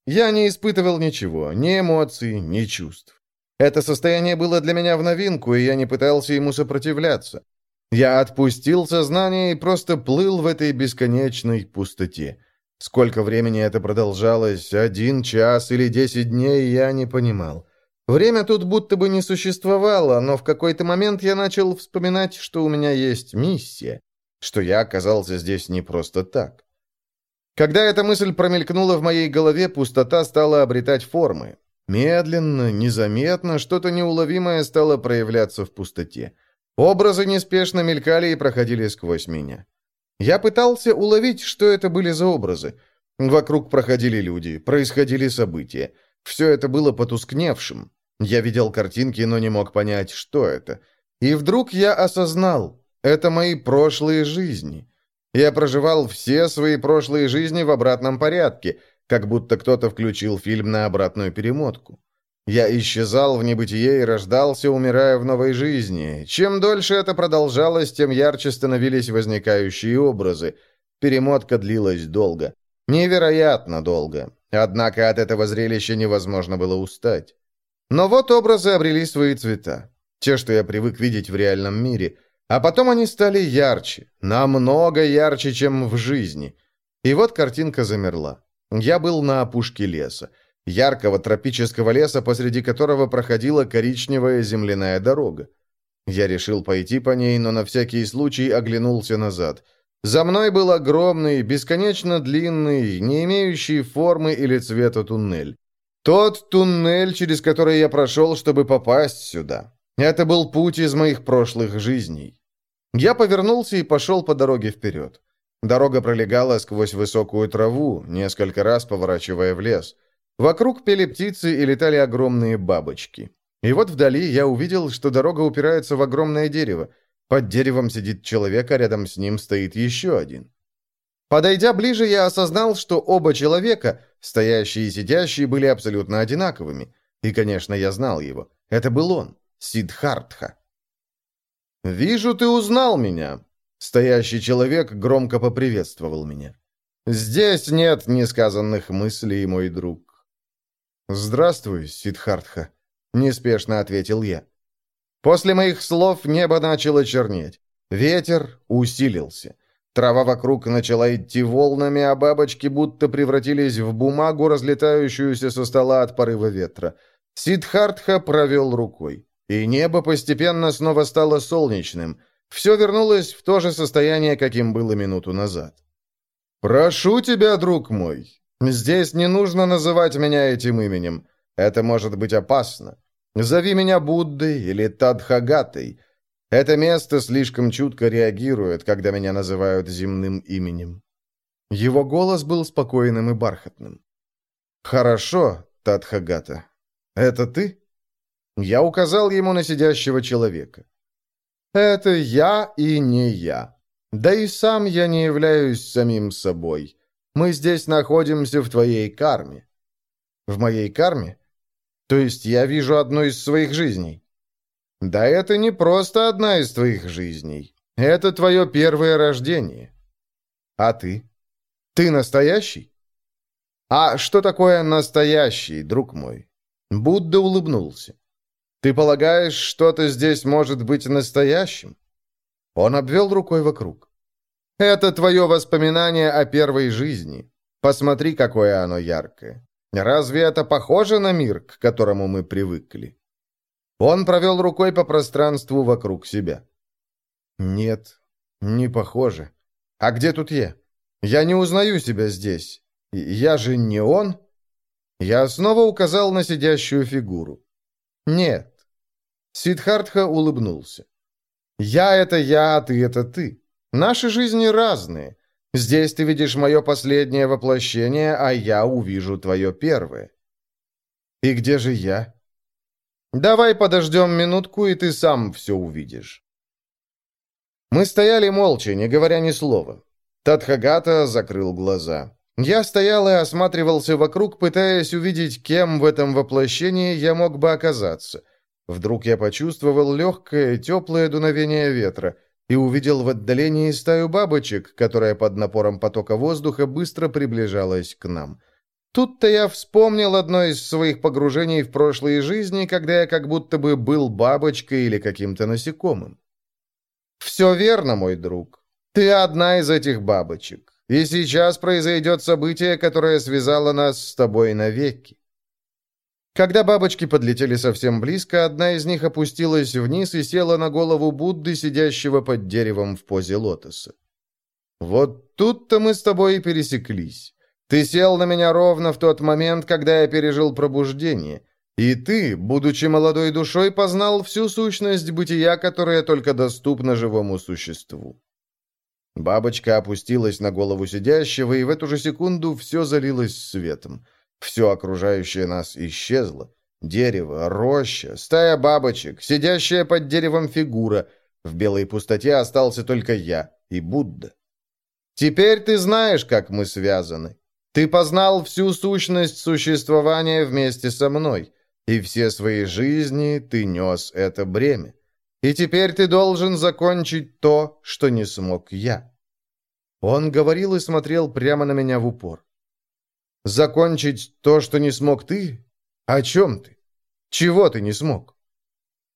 Я не испытывал ничего, ни эмоций, ни чувств. Это состояние было для меня в новинку, и я не пытался ему сопротивляться. Я отпустил сознание и просто плыл в этой бесконечной пустоте. Сколько времени это продолжалось, один час или десять дней, я не понимал. Время тут будто бы не существовало, но в какой-то момент я начал вспоминать, что у меня есть миссия, что я оказался здесь не просто так. Когда эта мысль промелькнула в моей голове, пустота стала обретать формы. Медленно, незаметно, что-то неуловимое стало проявляться в пустоте. Образы неспешно мелькали и проходили сквозь меня. Я пытался уловить, что это были за образы. Вокруг проходили люди, происходили события. Все это было потускневшим. Я видел картинки, но не мог понять, что это. И вдруг я осознал, это мои прошлые жизни. Я проживал все свои прошлые жизни в обратном порядке, как будто кто-то включил фильм на обратную перемотку. Я исчезал в небытие и рождался, умирая в новой жизни. Чем дольше это продолжалось, тем ярче становились возникающие образы. Перемотка длилась долго. Невероятно долго. Однако от этого зрелища невозможно было устать. Но вот образы обрели свои цвета. Те, что я привык видеть в реальном мире. А потом они стали ярче. Намного ярче, чем в жизни. И вот картинка замерла. Я был на опушке леса яркого тропического леса, посреди которого проходила коричневая земляная дорога. Я решил пойти по ней, но на всякий случай оглянулся назад. За мной был огромный, бесконечно длинный, не имеющий формы или цвета туннель. Тот туннель, через который я прошел, чтобы попасть сюда. Это был путь из моих прошлых жизней. Я повернулся и пошел по дороге вперед. Дорога пролегала сквозь высокую траву, несколько раз поворачивая в лес. Вокруг пели птицы и летали огромные бабочки. И вот вдали я увидел, что дорога упирается в огромное дерево. Под деревом сидит человек, а рядом с ним стоит еще один. Подойдя ближе, я осознал, что оба человека, стоящие и сидящие, были абсолютно одинаковыми. И, конечно, я знал его. Это был он, Сидхартха. «Вижу, ты узнал меня!» Стоящий человек громко поприветствовал меня. «Здесь нет несказанных мыслей, мой друг. «Здравствуй, Сидхартха», — неспешно ответил я. После моих слов небо начало чернеть. Ветер усилился. Трава вокруг начала идти волнами, а бабочки будто превратились в бумагу, разлетающуюся со стола от порыва ветра. Сидхартха провел рукой, и небо постепенно снова стало солнечным. Все вернулось в то же состояние, каким было минуту назад. «Прошу тебя, друг мой, Здесь не нужно называть меня этим именем. Это может быть опасно. Зови меня Буддой или Тадхагатой. Это место слишком чутко реагирует, когда меня называют земным именем». Его голос был спокойным и бархатным. «Хорошо, Тадхагата. Это ты?» Я указал ему на сидящего человека. «Это я и не я. Да и сам я не являюсь самим собой. Мы здесь находимся в твоей карме». «В моей карме? То есть я вижу одну из своих жизней?» «Да это не просто одна из твоих жизней. Это твое первое рождение». «А ты? Ты настоящий?» «А что такое настоящий, друг мой?» Будда улыбнулся. «Ты полагаешь, что-то здесь может быть настоящим?» Он обвел рукой вокруг. Это твое воспоминание о первой жизни. Посмотри, какое оно яркое. Разве это похоже на мир, к которому мы привыкли?» Он провел рукой по пространству вокруг себя. «Нет, не похоже. А где тут я? Я не узнаю себя здесь. Я же не он?» Я снова указал на сидящую фигуру. «Нет». Сидхартха улыбнулся. «Я — это я, а ты — это ты. Наши жизни разные. Здесь ты видишь мое последнее воплощение, а я увижу твое первое. И где же я? Давай подождем минутку, и ты сам все увидишь. Мы стояли молча, не говоря ни слова. Тадхагата закрыл глаза. Я стоял и осматривался вокруг, пытаясь увидеть, кем в этом воплощении я мог бы оказаться. Вдруг я почувствовал легкое, теплое дуновение ветра и увидел в отдалении стаю бабочек, которая под напором потока воздуха быстро приближалась к нам. Тут-то я вспомнил одно из своих погружений в прошлые жизни, когда я как будто бы был бабочкой или каким-то насекомым. «Все верно, мой друг. Ты одна из этих бабочек. И сейчас произойдет событие, которое связало нас с тобой навеки. Когда бабочки подлетели совсем близко, одна из них опустилась вниз и села на голову Будды, сидящего под деревом в позе лотоса. «Вот тут-то мы с тобой и пересеклись. Ты сел на меня ровно в тот момент, когда я пережил пробуждение. И ты, будучи молодой душой, познал всю сущность бытия, которая только доступна живому существу. Бабочка опустилась на голову сидящего, и в эту же секунду все залилось светом. Все окружающее нас исчезло. Дерево, роща, стая бабочек, сидящая под деревом фигура. В белой пустоте остался только я и Будда. Теперь ты знаешь, как мы связаны. Ты познал всю сущность существования вместе со мной, и все свои жизни ты нес это бремя. И теперь ты должен закончить то, что не смог я». Он говорил и смотрел прямо на меня в упор. «Закончить то, что не смог ты? О чем ты? Чего ты не смог?»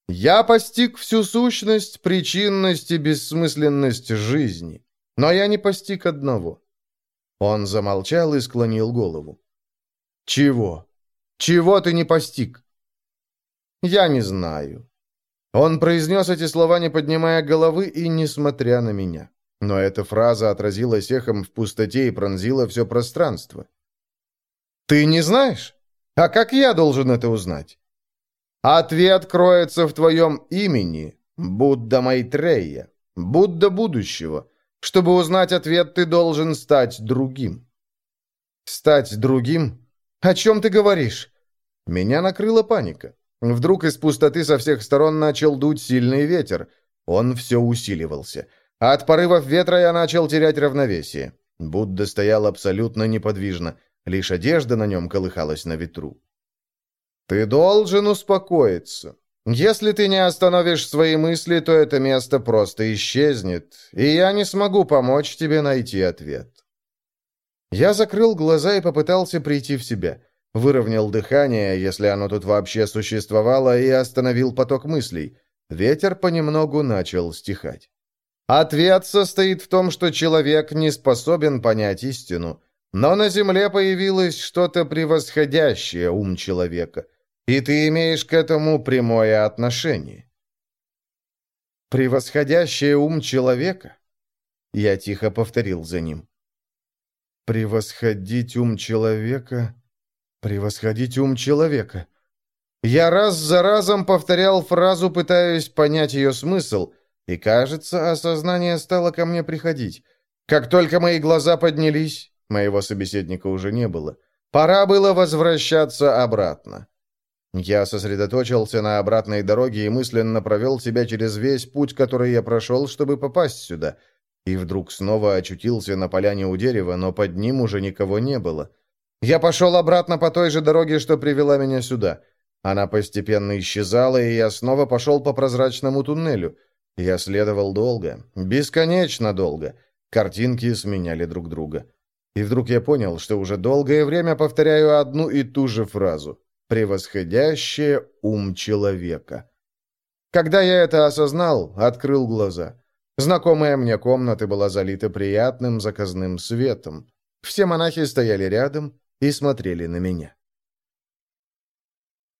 «Я постиг всю сущность, причинность и бессмысленность жизни, но я не постиг одного». Он замолчал и склонил голову. «Чего? Чего ты не постиг?» «Я не знаю. Он произнес эти слова, не поднимая головы и не смотря на меня. Но эта фраза отразилась эхом в пустоте и пронзила все пространство. «Ты не знаешь? А как я должен это узнать?» «Ответ кроется в твоем имени, Будда Майтрея, Будда будущего. Чтобы узнать ответ, ты должен стать другим». «Стать другим? О чем ты говоришь?» Меня накрыла паника. Вдруг из пустоты со всех сторон начал дуть сильный ветер. Он все усиливался. От порывов ветра я начал терять равновесие. Будда стоял абсолютно неподвижно. Лишь одежда на нем колыхалась на ветру. «Ты должен успокоиться. Если ты не остановишь свои мысли, то это место просто исчезнет, и я не смогу помочь тебе найти ответ». Я закрыл глаза и попытался прийти в себя. Выровнял дыхание, если оно тут вообще существовало, и остановил поток мыслей. Ветер понемногу начал стихать. Ответ состоит в том, что человек не способен понять истину. Но на Земле появилось что-то превосходящее ум человека, и ты имеешь к этому прямое отношение. «Превосходящее ум человека?» Я тихо повторил за ним. «Превосходить ум человека...» Превосходить ум человека. Я раз за разом повторял фразу, пытаясь понять ее смысл, и, кажется, осознание стало ко мне приходить. Как только мои глаза поднялись, моего собеседника уже не было. Пора было возвращаться обратно. Я сосредоточился на обратной дороге и мысленно провел себя через весь путь, который я прошел, чтобы попасть сюда. И вдруг снова очутился на поляне у дерева, но под ним уже никого не было. Я пошел обратно по той же дороге, что привела меня сюда. Она постепенно исчезала, и я снова пошел по прозрачному туннелю. Я следовал долго, бесконечно долго. Картинки сменяли друг друга. И вдруг я понял, что уже долгое время повторяю одну и ту же фразу. «Превосходящее ум человека». Когда я это осознал, открыл глаза. Знакомая мне комната была залита приятным заказным светом. Все монахи стояли рядом, и смотрели на меня.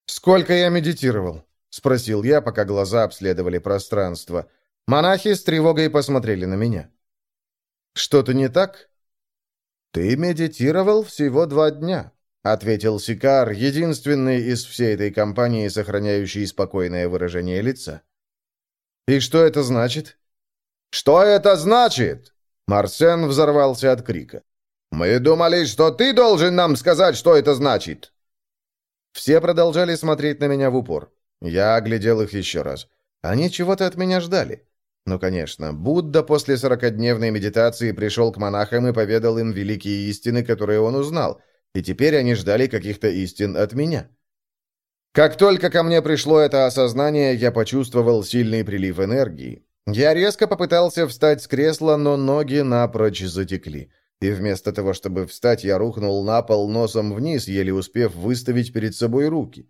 «Сколько я медитировал?» — спросил я, пока глаза обследовали пространство. Монахи с тревогой посмотрели на меня. «Что-то не так?» «Ты медитировал всего два дня», — ответил Сикар, единственный из всей этой компании, сохраняющий спокойное выражение лица. «И что это значит?» «Что это значит?» Марсен взорвался от крика. «Мы думали, что ты должен нам сказать, что это значит!» Все продолжали смотреть на меня в упор. Я оглядел их еще раз. Они чего-то от меня ждали. Ну, конечно, Будда после сорокадневной медитации пришел к монахам и поведал им великие истины, которые он узнал, и теперь они ждали каких-то истин от меня. Как только ко мне пришло это осознание, я почувствовал сильный прилив энергии. Я резко попытался встать с кресла, но ноги напрочь затекли. И вместо того, чтобы встать, я рухнул на пол носом вниз, еле успев выставить перед собой руки.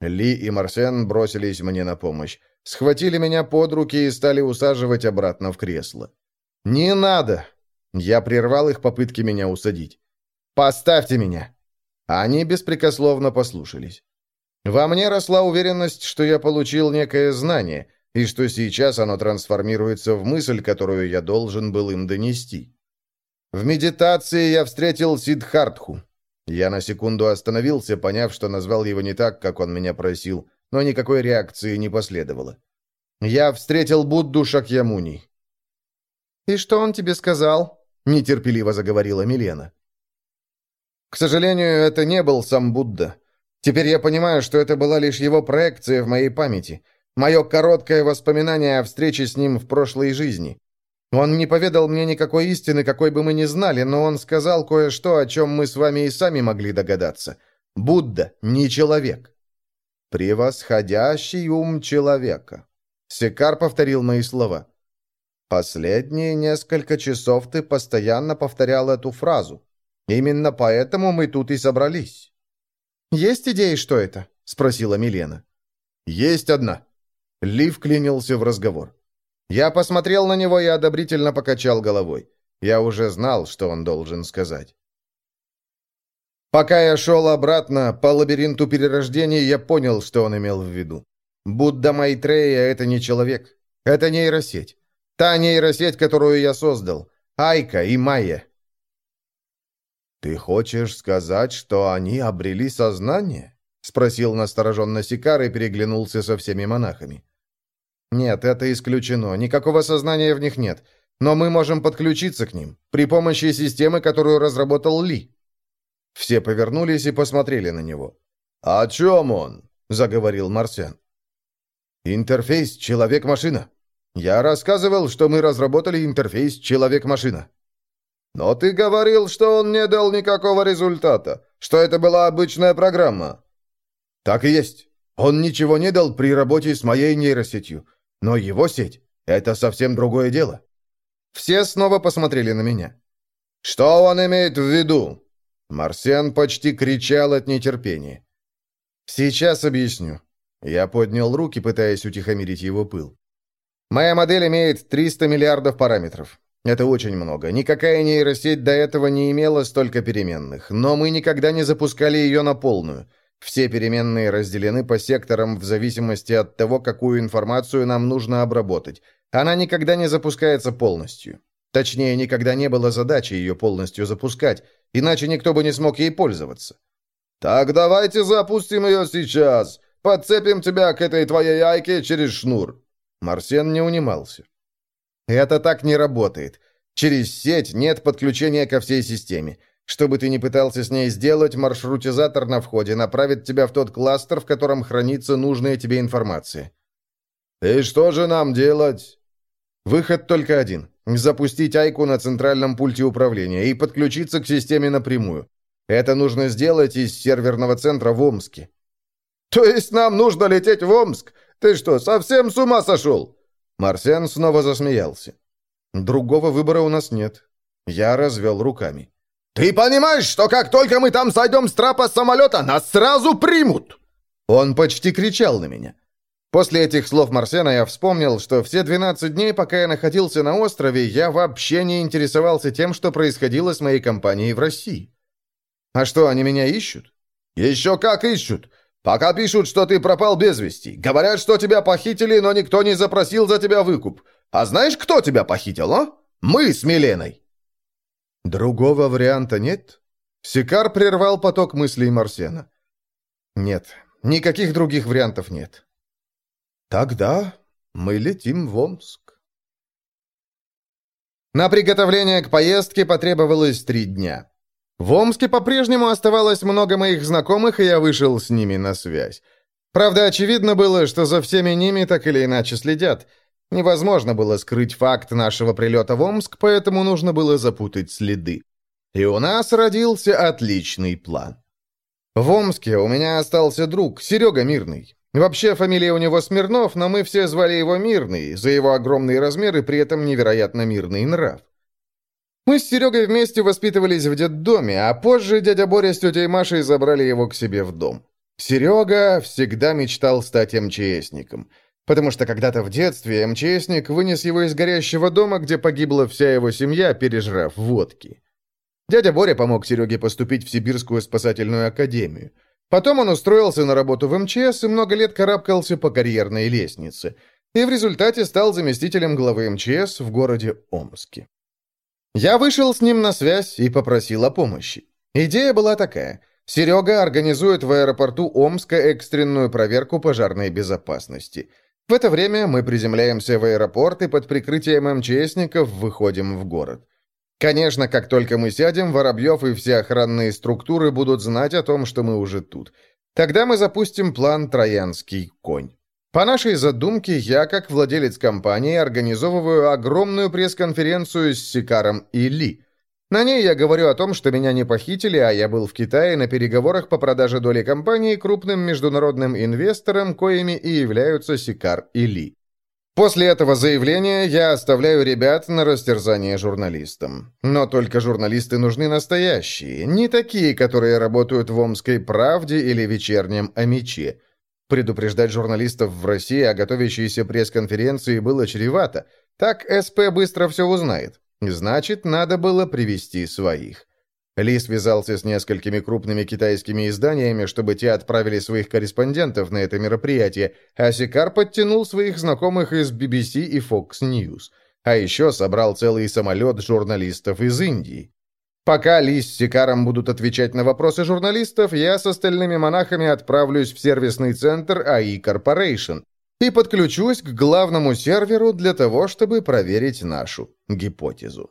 Ли и Марсен бросились мне на помощь. Схватили меня под руки и стали усаживать обратно в кресло. «Не надо!» Я прервал их попытки меня усадить. «Поставьте меня!» Они беспрекословно послушались. Во мне росла уверенность, что я получил некое знание, и что сейчас оно трансформируется в мысль, которую я должен был им донести. В медитации я встретил Сидхартху. Я на секунду остановился, поняв, что назвал его не так, как он меня просил, но никакой реакции не последовало. Я встретил Будду Шакьямуни. «И что он тебе сказал?» — нетерпеливо заговорила Милена. «К сожалению, это не был сам Будда. Теперь я понимаю, что это была лишь его проекция в моей памяти, мое короткое воспоминание о встрече с ним в прошлой жизни. Он не поведал мне никакой истины, какой бы мы ни знали, но он сказал кое-что, о чем мы с вами и сами могли догадаться. Будда не человек. Превосходящий ум человека. Секар повторил мои слова. Последние несколько часов ты постоянно повторял эту фразу. Именно поэтому мы тут и собрались. «Есть идеи, что это?» — спросила Милена. «Есть одна». Лив клинился в разговор. Я посмотрел на него и одобрительно покачал головой. Я уже знал, что он должен сказать. Пока я шел обратно по лабиринту перерождений, я понял, что он имел в виду. Будда Майтрея — это не человек. Это нейросеть. Та нейросеть, которую я создал. Айка и Майя. «Ты хочешь сказать, что они обрели сознание?» — спросил настороженно Сикар и переглянулся со всеми монахами. «Нет, это исключено. Никакого сознания в них нет. Но мы можем подключиться к ним при помощи системы, которую разработал Ли». Все повернулись и посмотрели на него. «О чем он?» — заговорил Марсен. «Интерфейс «Человек-машина». Я рассказывал, что мы разработали интерфейс «Человек-машина». «Но ты говорил, что он не дал никакого результата, что это была обычная программа». «Так и есть. Он ничего не дал при работе с моей нейросетью. Но его сеть — это совсем другое дело. Все снова посмотрели на меня. «Что он имеет в виду?» Марсиан почти кричал от нетерпения. «Сейчас объясню». Я поднял руки, пытаясь утихомирить его пыл. «Моя модель имеет 300 миллиардов параметров. Это очень много. Никакая нейросеть до этого не имела столько переменных, но мы никогда не запускали ее на полную. Все переменные разделены по секторам в зависимости от того, какую информацию нам нужно обработать. Она никогда не запускается полностью. Точнее, никогда не было задачи ее полностью запускать, иначе никто бы не смог ей пользоваться. «Так давайте запустим ее сейчас. Подцепим тебя к этой твоей яйке через шнур». Марсен не унимался. «Это так не работает. Через сеть нет подключения ко всей системе. Что бы ты ни пытался с ней сделать, маршрутизатор на входе направит тебя в тот кластер, в котором хранится нужная тебе информация. «И что же нам делать?» Выход только один. Запустить Айку на центральном пульте управления и подключиться к системе напрямую. Это нужно сделать из серверного центра в Омске. «То есть нам нужно лететь в Омск? Ты что, совсем с ума сошел?» Марсиан снова засмеялся. «Другого выбора у нас нет». Я развел руками. «Ты понимаешь, что как только мы там сойдем с трапа самолета, нас сразу примут?» Он почти кричал на меня. После этих слов Марсена я вспомнил, что все 12 дней, пока я находился на острове, я вообще не интересовался тем, что происходило с моей компанией в России. А что, они меня ищут? Еще как ищут. Пока пишут, что ты пропал без вести. Говорят, что тебя похитили, но никто не запросил за тебя выкуп. А знаешь, кто тебя похитил, а? Мы с Миленой. Другого варианта нет? Сикар прервал поток мыслей Марсена. Нет, никаких других вариантов нет. Тогда мы летим в Омск. На приготовление к поездке потребовалось три дня. В Омске по-прежнему оставалось много моих знакомых, и я вышел с ними на связь. Правда, очевидно было, что за всеми ними так или иначе следят. Невозможно было скрыть факт нашего прилета в Омск, поэтому нужно было запутать следы. И у нас родился отличный план. В Омске у меня остался друг, Серега Мирный. Вообще, фамилия у него Смирнов, но мы все звали его Мирный, за его огромные размеры, при этом невероятно мирный нрав. Мы с Серегой вместе воспитывались в детдоме, а позже дядя Боря с тетей Машей забрали его к себе в дом. Серега всегда мечтал стать МЧСником, потому что когда-то в детстве МЧСник вынес его из горящего дома, где погибла вся его семья, пережрав водки. Дядя Боря помог Сереге поступить в Сибирскую спасательную академию. Потом он устроился на работу в МЧС и много лет карабкался по карьерной лестнице. И в результате стал заместителем главы МЧС в городе Омске. Я вышел с ним на связь и попросил о помощи. Идея была такая. Серега организует в аэропорту Омска экстренную проверку пожарной безопасности. В это время мы приземляемся в аэропорт и под прикрытием МЧСников выходим в город. Конечно, как только мы сядем, Воробьев и все охранные структуры будут знать о том, что мы уже тут. Тогда мы запустим план «Троянский конь». По нашей задумке, я, как владелец компании, организовываю огромную пресс-конференцию с Сикаром и Ли. На ней я говорю о том, что меня не похитили, а я был в Китае на переговорах по продаже доли компании крупным международным инвесторам, коими и являются Сикар и Ли. После этого заявления я оставляю ребят на растерзание журналистам. Но только журналисты нужны настоящие, не такие, которые работают в «Омской правде» или «Вечернем Амиче». Предупреждать журналистов в России о готовящейся пресс-конференции было чревато. Так СП быстро все узнает. Значит, надо было привести своих. Ли связался с несколькими крупными китайскими изданиями, чтобы те отправили своих корреспондентов на это мероприятие, а Сикар подтянул своих знакомых из BBC и Fox News. А еще собрал целый самолет журналистов из Индии. Пока Ли с Сикаром будут отвечать на вопросы журналистов, я с остальными монахами отправлюсь в сервисный центр АИ Corporation и подключусь к главному серверу для того, чтобы проверить нашу гипотезу.